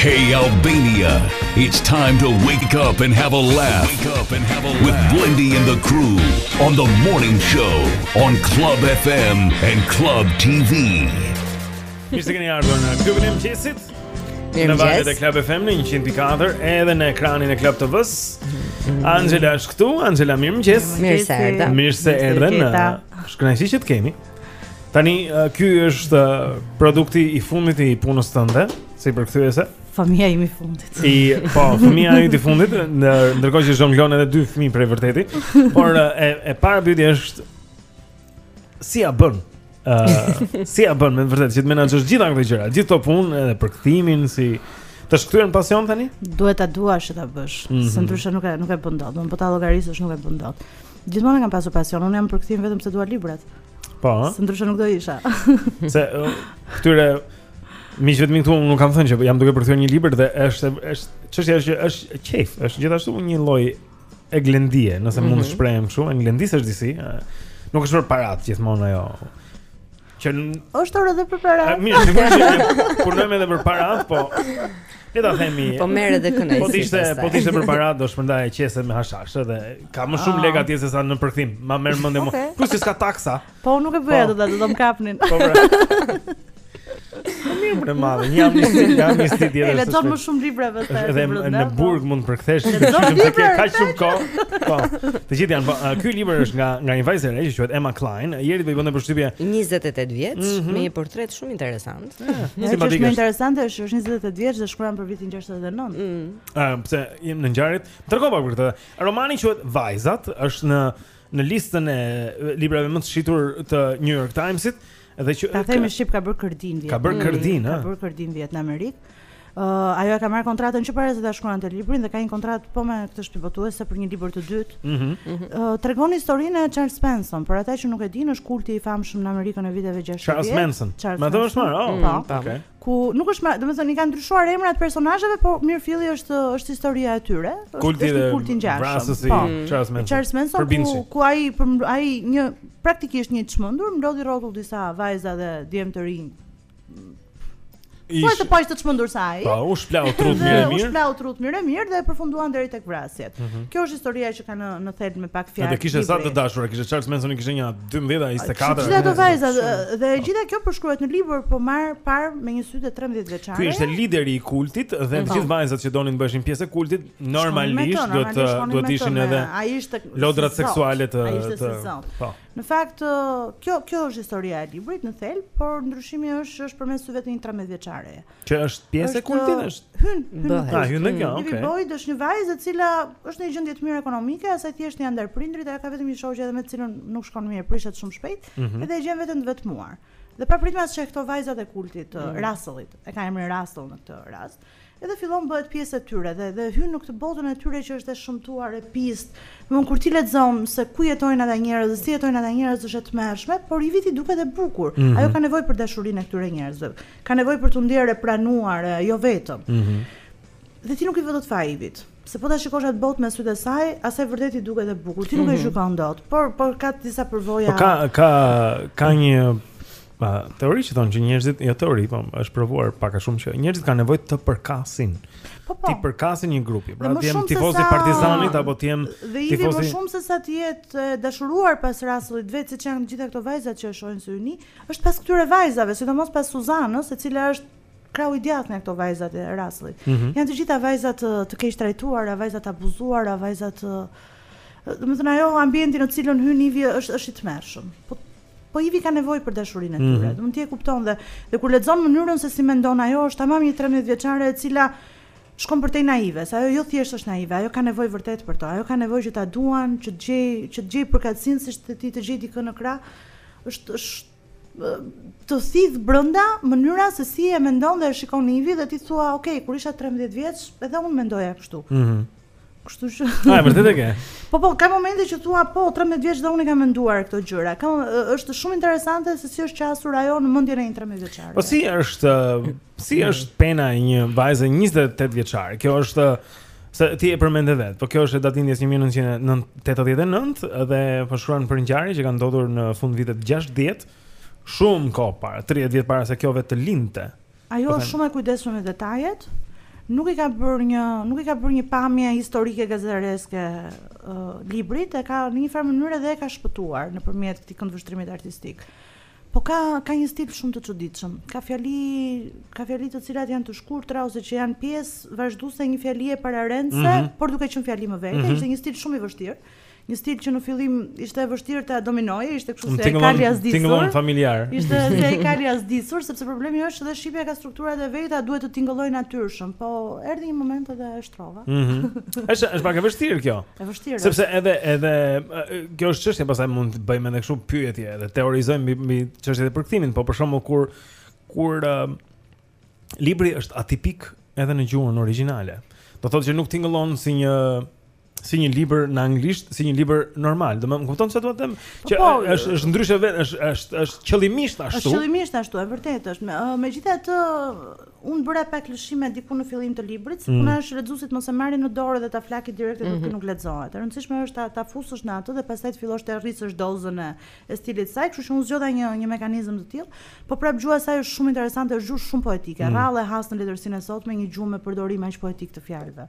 Hey Albania, it's time to wake up and have a laugh. Wake up and have a laugh with Blendi and the crew on the morning show on Club FM and Club TV. Mirë se keni ardhur në klubin e mëngjesit. Në valët e Club FM në 104 edhe në ekranin e Club TV-s. Mhm. Anxhela është këtu, Anxhela mirëmëngjes. Mirë se erdhe. Mirë se erdhe. Është kënaqësi që të kemi. Tani ky është produkti i fundit i punës tënde, si përkthyese. Fëmija im i fundit. E po, fëmija im i fundit, ndërkohë që zhonglon edhe dy fëmijë për vërtetë, por e e para pyetja është si ia bën? Ëh, si ia bën me vërtetë që të menaxhosh gjitha këto gjëra, gjithë këto punë edhe përkthimin si të shkruar në pasion tani? Duhet ta duash që ta bësh, mm -hmm. se ndryshe nuk e, nuk e bën dot, po ta llogarisësh nuk e bën dot. Gjithmonë kam pasur pasion, unë jam në përkthim vetëm se dua librat. Po, ha? Se ndryshe nuk do isha. se këtyre miqve të mi këtu u kam thënë që jam duke përkthyer një libër dhe është është çështja është që është qejf, është gjithashtu një lloj eglendie, nëse mm -hmm. mund të mhm. shprehem kështu, eglendisesh disi. Nuk është për paratë gjithmonë ajo. Që në... është orë edhe për para. Mirë, sigurisht që punojmë edhe për para, po. Le ta themi. Po merr edhe kënaqësi. Po ishte, po ishte për para, do shpërndaja qese me hashash edhe ka më shumë ah. lekë atje se sa në përkthim. Ma merr mendja mua. Ku s'ka taksa? Po nuk e bëja po. dot, do të më kapnin. Po. Pra. Po mirë për të madhe, një amnisti, një amnisti tjetër. Lexon më shumë libra vetë. Edhe në burg mund të përkthesh, të shihim të ke kaq shumë kohë. Po. Të gjithë janë, ky libër është nga nga një vajzë e re që quhet Emma Klein. Ajna, njeri do i bënte përshtypje. 28 vjeç, mm -hmm. me një portret shumë interesant. Ah, Ajo që është më interesante është është 28 vjeç dhe shkruan për vitin 69. Ëh, mm. uh, pse janë ngjarjet? Tregon pak për këtë. Romani quhet Vajzat, është në në listën e librave më të shitur të New York Times-it dhe që Ta themi shqip ka bërë kërdinë vjet. Ka bërë kërdinë, ëh. Ka bërë kërdinë vjet në Amerikë. ajo e ka marrë kontratën që para se ta shkruante librin dhe ka një kontratë po me këtë shtëpi botuese për një libër të dytë. Ëh. Mm -hmm. Tregon historinë e Charles Manson, për ata që nuk e dinë është kulti i famshëm në Amerikën e viteve 60. Charles Manson. Charles Manson. Madje është marrë, oh, po. po. Okay. Po nuk është marrë, domethënë i kanë ndryshuar emrat personazheve, por mirëfilli është është historia e tyre. Kulti është një kult i ngjashëm. Vrasësi po. mm. Charles Manson. Charles Manson Përbinci. ku ku ai ai një praktikisht një i çmendur mblodhi rrotull disa vajza dhe djem të rinj Ish... Po aq të çmendur sa ai. Po u shplau trutë mirë e mirë. U shplau trutë mirë e mirë dhe përfunduan deri tek vrasjet. Mm -hmm. Kjo është historia që ka në thelb me pak fjalë. Edhe kishte sa të dashura, kishte Charles Manson, kishte një 12 a 24. Gjithë ato vajza dhe e gjitha kjo përshkruhet në libër, po ama parë me sytë e një 13 vjeçare. Ky ishte lideri i kultit dhe të po. gjithë vajzat që donin të bëheshin pjesë e kultit, normalisht do të do të ishin edhe lodrat seksuale të tij. Po. Në fakt, kjo kjo është historia e librit në thelb, por ndryshimi është është përmes syve të një 13 vjeçareje. Që është pjesë e kultit është. Hyn, hyn. Ah, hyn kjo, okay. Boyd është një vajzë e cila është në një gjendje të mirë ekonomike, asaj thjesht i janë ndarë prindrit, ajo ka vetëm një shoqe edhe me të cilën nuk shkon mirë, prishet shumë shpejt, mm -hmm. edhe e gjen veten të vetmuar. Dhe papritmas sheh këto vajzat e kultit të mm. Russellit, e ka emrin Russell në këtë rast. Edhe fillon bëhet pjesë e tyre dhe dhe hyn në këtë botën e tyre që është e shëmtuar e pistë. Domthon kur ti lexon se ku jetojnë ata njerëz dhe si jetojnë ata njerëz është e tmerrshme, por Ivit i duket e bukur. Mm -hmm. Ajo ka nevojë për dashurinë e këtyre njerëzve. Ka nevojë për t'u ndjerë e pranuar, jo vetëm. Mm -hmm. Dhe ti nuk i vë dot faj Ivit. Se po ta shikosh atë botë me sytë e saj, asaj vërtet i duket e bukur. Ti nuk e mhm. gjykon dot, por por ka disa përvoja. Po ka ka ka një po, teori që thonë që njerëzit, jo teori, po është provuar pak a shumë që njerëzit kanë nevojë të përkasin. Po po. T'i përkasin një grupi, pra të jem tifoz i Partizanit apo të jem tifoz i Dhe Ivi më shumë se sa të jetë dashuruar pas Russellit vetë, siç janë gjitha këto vajzat që e shohin si hyjni, është pas këtyre vajzave, sidomos pas Suzanës, e cila është krahu i djathtë nga këto, vajzat e Rasëllit. Mm -hmm. Janë të gjitha vajza të, të keqtrajtuara, vajza të abuzuara, vajza të do të thënë ajo ambienti në të cilën hyn Ivi është është i tmerrshëm. Po po Ivi ka nevojë për dashurinë e tyre. Mm -hmm. Domethënë ti e kupton dhe dhe kur lexon mënyrën se si mendon ajo është tamam një 13 vjeçare e cila shkon për te naive, se ajo jo thjesht është naive, ajo ka nevojë vërtet për to. Ajo ka nevojë që ta duan, që të gjejë, që të gjejë përkatësinë, siç the ti, të gjejë dikë në krah. Është është të thith brenda mënyra se si e mendon dhe e shikon Ivi dhe ti thua, ok, kur isha 13 vjeç, edhe unë mendoja kështu. Mm -hmm. Kështu që... A, vërtet e ke? po, po, ka momente që thua, po, 13 vjeç dhe unë i kam menduar këto gjëra. Ka, është shumë interesante se si është qasur ajo në mendjen e një 13 vjeçare. Po, si është, si është pena e një vajze 28 vjeçare? Kjo është Se ti e përmende vetë, po kjo është e datëlindjes 1989 dhe po shkruan për ngjarje që kanë ndodhur në fund vitet 60, shumë kohë para, 30 vjet para se kjo vetë të lindte. Ajo po është shumë e kujdesur me detajet. Nuk i ka bërë një, nuk i ka bërë një pamje historike gazetareske uh, librit, e ka në një farë mënyrë edhe e ka shpëtuar nëpërmjet këtij këndvështrimit artistik. Po ka ka një stil shumë të çuditshëm. Ka fjali ka fjali të cilat janë të shkurtra ose që janë pjesë vazhduese e një fjalie pararendëse, mm -hmm. por duke qenë fjali më vete, mm -hmm. ishte një stil shumë i vështirë një stil që në fillim ishte e vështirë ta dominoje, ishte kështu si kali i azdisur. Tingëllon familjar. Ishte si kali i azdisur sepse problemi është edhe shqipja ka strukturat e veta, duhet të tingëllojë natyrshëm. Po erdhi një moment edhe e shtrova. Mhm. Është është pak e vështirë kjo. E vështirë. Sepse edhe edhe kjo është çështje, pastaj mund të bëjmë edhe kështu pyetje edhe teorizojmë mbi mbi çështjet e përkthimit, po për shembull kur kur uh, libri është atipik edhe në gjuhën origjinale. Do thotë që nuk tingëllon si një si një libër në anglisht, si një libër normal. Do më kupton çfarë do të them? Po, që po, është është ndryshe vetë, është është është qëllimisht ashtu. Është qëllimisht ashtu, e vërtetë është. Megjithatë, Unë bëra pak lëshime diku në fillim të librit, se puna mm. është lexuesi të mos e marri në dorë dhe ta flaki direkt atë mm -hmm. që nuk lexohet. E rëndësishme është ta ta fusësh në atë dhe pastaj të fillosh të rrisësh dozën e, e stilit të saj, kështu që unë zgjodha një një mekanizëm të tillë. Po prap gjuha saj është shumë interesante, është gjuhë shumë poetike. Mm. Rrallë e has në letërsinë e sotme një gjuhë me përdorim aq poetik të fjalëve.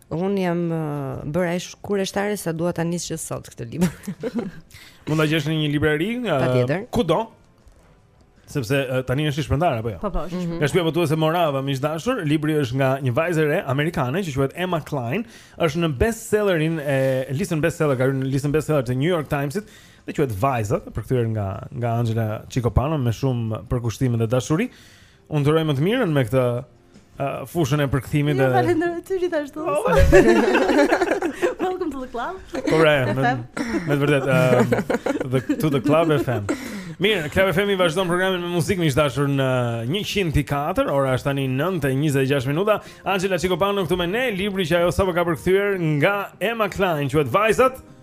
Unë jam bërë aq kureshtare sa dua ta nis që sot këtë libër. Mund ta gjesh në një librari, kudo. Sepse tani është i shpërndarë apo jo? Po po, është i shpërndarë. Shtëpia botuese Morava, miq të dashur, libri është nga një vajzë e re amerikane që quhet Emma Cline, është në bestsellerin e listën bestseller, ka në listën bestseller të New York Times-it, dhe quhet Vajzat, përkthyer nga nga Anxhela Çikopano me shumë përkushtim dhe dashuri. Unë të uroj më të mirën me këtë fushën e përkthimit edhe. Faleminderit ty gjithashtu. Welcome to the club. Po re, me vërtet e the, to the Club FM. Mirë, Club FM i vazhdon programin me muzikë miq të dashur në 104, ora është tani 9:26 minuta. Anxhela Çikopano këtu me ne, libri që ajo sapo ka përkthyer nga Emma Cline, quhet Vajzat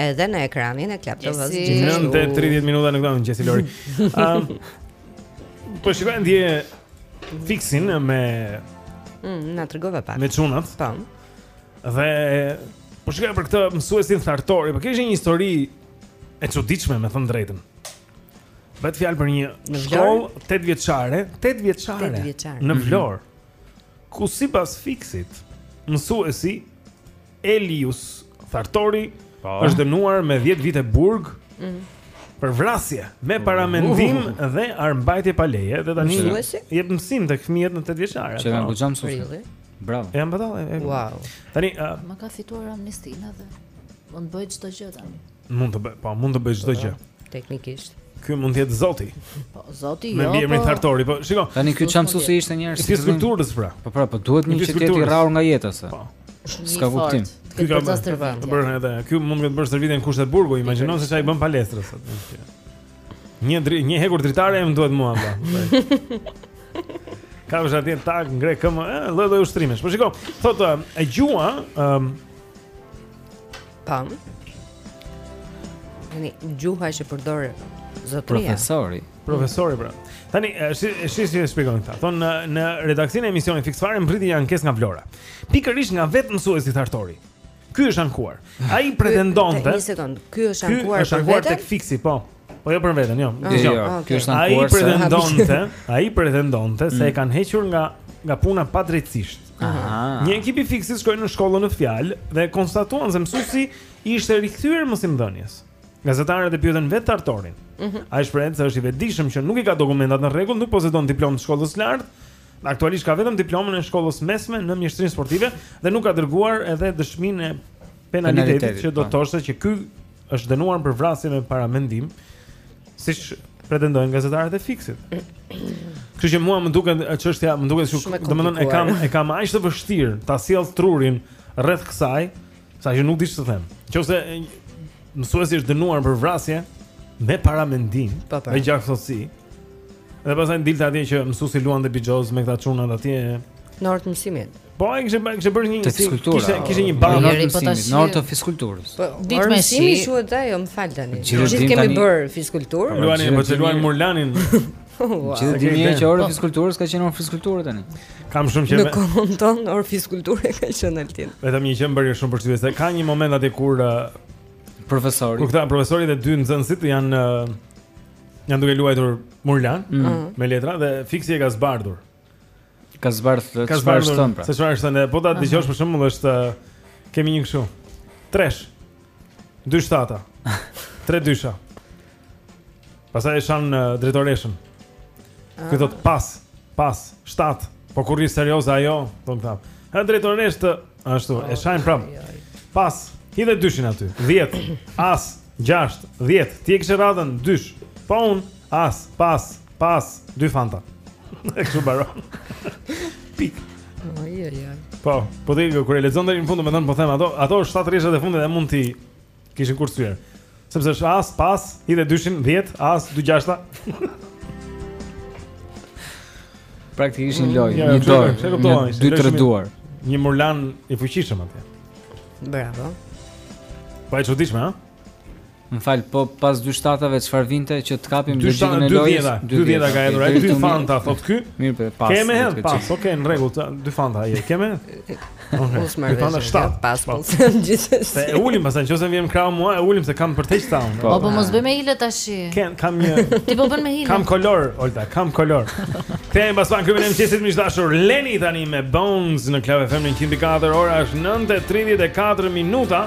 Edhe në ekranin e Club TV-s gjithashtu. 9:30 minuta në këtë mëngjes, Lori. Ëm Po shikoja dje Fiksin me mm, na trego pak. Me çunat. Po. Dhe po shikoja për këtë mësuesin Thartori, po kishte një histori e çuditshme me thënë drejtën. Bëhet fjalë për një shkollë 8 vjeçare, 8 vjeçare. Në Vlorë. Mm -hmm. Ku sipas Fiksit, mësuesi Elius Thartori pa. Po. është dënuar me 10 vite burg. Mm. Për vrasje me po. paramendim uh, uh, uh. dhe armbajtje pa leje dhe tani jep mësim tek fëmijët në 8 vjeçare. Që kanë po. goxha m'su frikë. Bravo. E jam be tallë. Wow. Tani uh, po ka fituar amnistinë edhe mund të bëjë çdo gjë tani. Mund të bëjë, po mund të bëjë çdo gjë. Teknikisht. Ky mund të jetë Zoti. Po Zoti jo. Me emrin po... Thartori, po shikoj. Tani ky ça mësuesi ishte një artist. I fiskulturës pra. Po pra, po duhet një çik i rrahur nga jeta se. Po. S'ka kuptim. Ky ka bërë stërvitje. Bërë edhe. Kur mund të bësh stërvitje në kushte burgu, imagjino se ça i bën palestrës sot. Një dri, një hekur dritare më duhet mua valla. Kapesh atje tak ngre këmbë, lloj lloj ushtrimesh. Po shikoj, thotë e gjua, ëm um, Pam. Tani gjuha që përdor zotëria. Profesori. Profesori pra. Tani si si si e shpjegon këtë? Thonë në redaksinë e emisionit Fiks Fare mbërriti një ankesë nga Vlora. Pikërisht nga vetë mësuesi Thartori. Ky është ankuar. Ai pretendonte. Një sekond. Ky është ankuar. Ky është ankuar tek Fiksi, po. Po jo për veten, jo. Jo, jo, jo ah, ky është ankuar. Ai pretendonte, ai pretendonte se mm. e kanë hequr nga nga puna padrejtësisht. Ah. Një ekip i Fiksit shkoi në shkollën në fjalë dhe konstatuan se mësuesi ishte rikthyer mësimdhënies. Gazetarët e pyetën vetë Thartorin. Mm -hmm. Ai shprehet se është i vetëdijshëm që nuk i ka dokumentat në rregull, nuk posedon diplomën e shkollës së lartë. Aktualisht ka vetëm diplomën e shkollës së mesme në mjeshtërinë sportive dhe nuk ka dërguar edhe dëshminë e penalitetit që do të po. thoshte që ky është dënuar për vrasje me paramendim, siç pretendojnë gazetarët e Fiksit. Kështu që mua më duket çështja, më duket sikur domethënë e kam e kam aq të vështirë ta sjell trurin rreth kësaj, sa që nuk di ç'të them. Nëse mësuesi është dënuar për vrasje me paramendim, po, po. me gjakftohtësi. Dhe pastaj dilte atje që mësuesi luante bixhoz me këta çunat atje në orë të mësimit. Po ai kishte kishte bërë një si kishte kishte një bazë në orën e mësimit, në orën e fiskulturës. Po, ditë mësimi quhet ajo, më fal tani. Gjithë kemi bër fiskulturë. Po, luani, po të luani Murlanin. Gjithë dini që orë po. fiskulturës ka qenë orë fiskulturë tani. Kam shumë që në kohën tonë orë fiskulturë ka qenë altin. Vetëm një gjë më bëri shumë përshtypje se ka një moment aty kur uh, profesori. Kur është profesori dhe dy nxënësit janë uh, janë duke luajtur Murlan mm. me letra dhe Fiksi e ka zbardhur. Ka zbardhur çfarë është thënë pra. Se çfarë është thënë, po ta dëgjosh për shembull është kemi një kështu. Tresh. Dy shtata. Tre dysha. Pastaj e shan drejtoreshën. Ah. Ky thot pas, pas, shtat. Po kurri serioze ajo, thonë, ta. Ha drejtoreshë ashtu, e shan prapë. Pas, hidhe dyshin aty. 10, as, 6, 10. Ti e kishe radhën dysh. Po un, as, pas, Pas, dy fanta. E kështu mbaron. Pik. Oh, jo, jo. Po, po ti kur e lexon deri në fund, me thënë po them ato, ato gjashtë shtatë rreshtat e fundit dhe mund t'i kishin kursyer. Sepse është as pas, hidhe dyshin 10, as 2 gjashta. Praktikisht një lojë, një dorë, një dy tre duar. Një murlan i fuqishëm atje. Bravo. Po e çuditshme, ha? Më fal, po pas dy shtatave çfarë vinte që të kapim dy shtatat në lojë? Dy dhjeta, ka hedhur ai dy fanta thot ky. Mirë, po pas. Kemi hedh pas, ok, në rregull, dy fanta ai. Kemë. Okej. Dy fanta shtat pas. Po. Se e ulim pastaj më vjen krahu mua, e ulim se kam për të çta unë. Po, po mos bëj me hile tash. Ken, kam një. Ti po bën me hile. Kam kolor, Olta, kam kolor. Kthehemi pas pak me mëngjesin miq të dashur. Jeni tani me Bones në Club FM 104 ora është 9:34 minuta.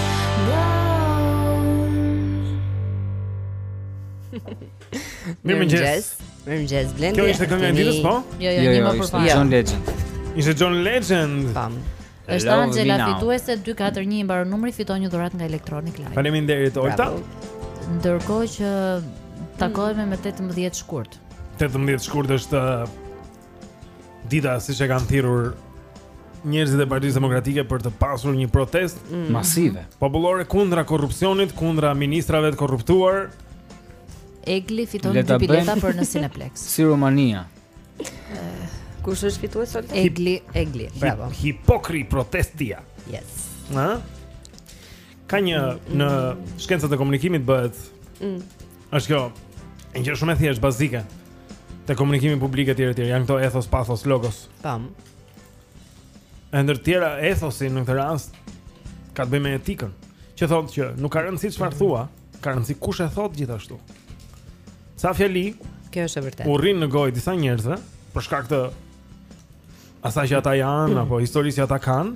Mirëmëngjes Mirëmëngjes Blendi Kjo ishte kënga e ditës po? Jo, jo, jo një më përpar Ishte John Legend Ishte John Legend Pam është Anxhela fituese 241 i mbaron numri fiton një dhuratë nga Electronic Line. Faleminderit Olta. Ndërkohë që takohemi me 18 shkurt. 18 shkurt është Dita siç e kanë thirrur njerëzit e Partisë Demokratike për të pasur një protestë mm -hmm. masive popullore kundra korrupsionit, kundra ministrave të korruptuar. Egli fiton dy bileta për në Cineplex. Si Rumania. Kush është fitues sot? Egli, Egli. Bravo. Hip o krye protesti, a. Yes. Ha? Ka një në shkencat e komunikimit bëhet mm. Është kjo. Një gjë shumë e thjeshtë bazike. Te komunikimi publik etj etj janë këto ethos, pathos, logos. Tam. E ndër tjera ethosi në këtë rast ka të bëjë me etikën, që thotë që nuk ka rëndësi çfarë thua, ka rëndësi kush e thotë gjithashtu. Ca fjali. Kjo është e vërtetë. U rrin në gojë disa njerëzve për shkak të asaj që ata janë apo historisë që ata kanë.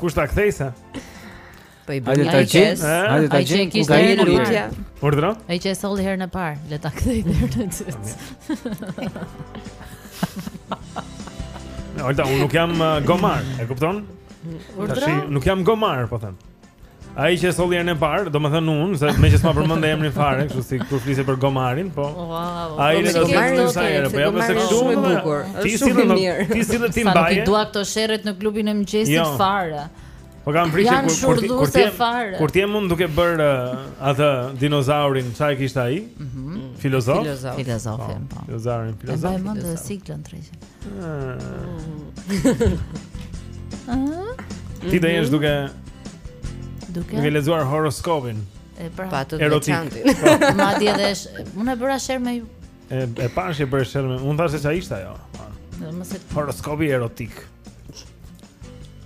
Kush ta kthejë se? Po i bëni ta gjej. Hajde ta gjej. Ai që e lutja. Urdhra? Ai që e solli herën e parë, le ta kthejë herën e dytë. Olta, unë nuk jam uh, gomar, e kupton? Urdhra? Tashi nuk jam gomar, po them. Ai që solli herën e parë, domethënë unë, se meqë s'ma përmend emrin fare, kështu sikur flisje për gomarin, po. Wow. Ai po, do të marrë një sajë, po ja më se kështu më bukur. Ti si më mirë. Ti si më tim baje. S'i dua këto sherret në klubin e mëngjesit jo. fare. Po kam frikë kur kur ti kur ti kur ti mund duke bërë uh, atë dinozaurin, çfarë kishte ai? Mhm. Filozof. Filozof. Filozofin, po. po. Dinozaurin, filozofin. Ai mund të siklën treqet. Ti të jesh duke duke duke lexuar horoskopin. E pra, pa të veçantin. Madje edhe është, unë e bëra share me ju. E e pashë e bëra share me. Unë thashë se çfarë ishte ajo. Horoskopi erotik.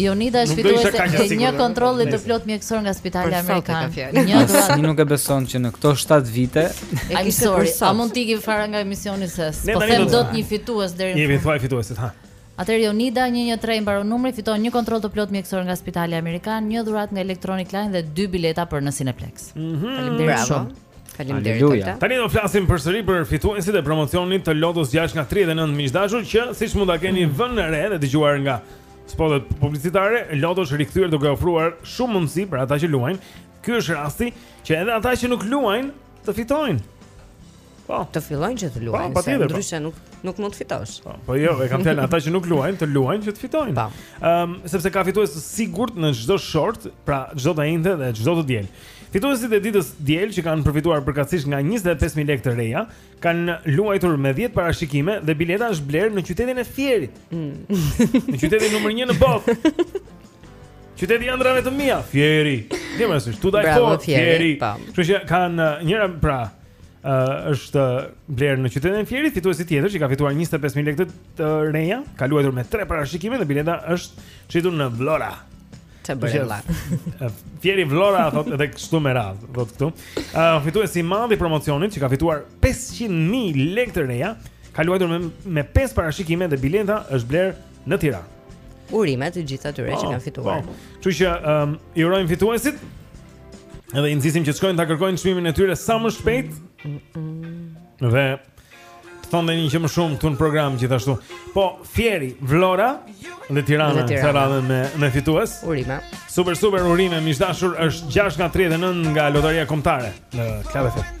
Jonida është fituese e një kontrolli të plotë mjekësor nga Spitali Amerikan. Një dhuratë. Unë nuk e besoj që në këto 7 vite e kishte për sa. A mund të ikim fare nga emisioni se s'po themi dot një fitues deri në. Na i thuaj fituesit, ha. Atëherë Jonida 113 mbaron numri, fiton një kontroll të plotë mjekësor nga Spitali Amerikan, një dhuratë nga Electronic Line dhe dy bileta për në Cineplex. Mhm. Faleminderit shumë. Faleminderit. Aleluja. Tani do flasim përsëri për fituesit e promocionit të Lotos 6 nga 39 miq të dashur që siç mund ta keni mm. vënë re dhe dëgjuar nga spotet publicitare, Loto është rikthyer duke ofruar shumë mundësi për ata që luajnë. Ky është rasti që edhe ata që nuk luajnë të fitojnë. Po, të fillojnë që të luajnë, po, se po. ndryshe nuk nuk mund të fitosh. Po, po jo, e kam thënë ata që nuk luajnë, të luajnë që të fitojnë. Po. Ëm, um, sepse ka fitues të sigurt në çdo short, pra çdo të enjte dhe çdo të diel. Fituesit e ditës së diel që kanë përfituar përkatësisht nga 25000 lekë të reja, kanë luajtur me 10 parashikime dhe bileta është blerë në qytetin e Fierit. Mm. në qytetin numër 1 në botë. Qyteti i ëndrrave të mia, Fieri. Ne më thua, tu daj po, Fieri. Po. Kështu që kanë uh, njëra pra Uh, është blerë në qytetin e Fierit, fituesi tjetër që ka fituar 25000 lekë të reja, ka luajtur me tre parashikime dhe bileta është shitur në Vlorë. Të bërë e vlak Fieri Vlora thot edhe kështu me radhë Thot këtu uh, Fituesi i madh i promocionit që ka fituar 500.000 lekë të reja Ka luajtur me, me 5 parashikime dhe bileta është blerë në Tiranë Urime të gjithë atyre që po, kanë fituar po. Kështu që um, i urojmë fituesit Edhe i nxisim që të shkojnë ta kërkojnë çmimin e tyre sa më shpejt Dhe Të thonë dhe një gjë më shumë këtu në program gjithashtu Po, Fieri, Vlora dhe Tirana Në Tirana Kësaj radhe me, me fitues Urime Super, super, urime, miq të dashur është 6 nga 39 nga Lotaria Kombëtare Në Klavete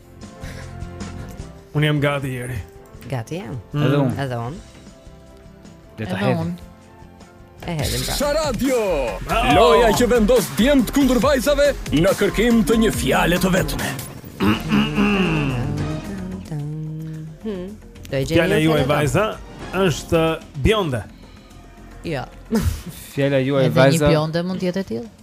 Unë jam gati Jeri. Gati jam. Mm. Edhe unë. Edhe unë. Le ta hedhim. E hedhim pra. Sa radio. Oh. Loja që vendos djemtë kundër vajzave në kërkim të një fjale të vetme. Do e gjeni. juaj vajza është Bjonde. Jo. Fjala juaj vajza. Edhe një bjonde mund të jetë e tillë.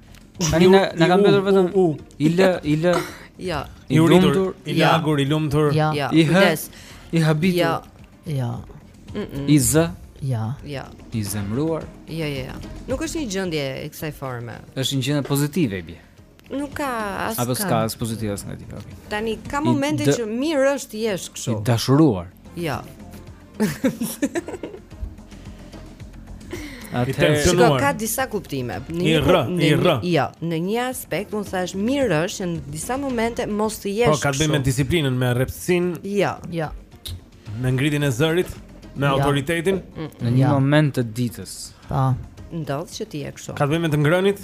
Tani na na ka mbetur vetëm u i l i l jo i lumtur i lagur i lumtur jo i h i habitur jo jo i z jo jo i zemruar jo jo jo nuk është një gjendje e kësaj forme është një gjendje pozitive i bie nuk ka as ka apo s'ka as pozitive as negative okay. tani ka momente që mirë është jesh kështu i dashuruar jo Atëherë shiko ka disa kuptime. Në një rë, në rë. Jo, në një aspekt unë thashë mirë është që në disa momente mos të jesh. Po ka të bëjë me disiplinën, me rreptësinë. Jo, jo. Me ngritjen e zërit, me jo. autoritetin mm, në një jo. moment të ditës. Po. Ndodh që ti je kështu. Ka të bëjë me të ngrënit?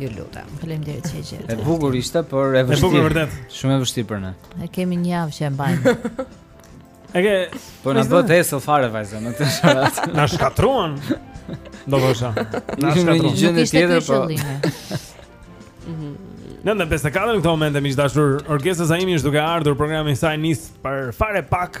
Ju lutem. Faleminderit që e gjetët. E bukur ishte, por e vështirë. E bukur vërtet. Shumë e vështirë për ne. E kemi një javë që e mbajmë. Okej, po na bëhet eso fare vajza në këtë sharat. Na shkatërruan. Do të thosh. Na shkatërruan. Nuk ishte tjetër, kjo po. qëllimi. Mhm. Në në pesë katër në këtë momente miq të dashur, orkestra Zaimi është duke ardhur programi i saj nis për fare pak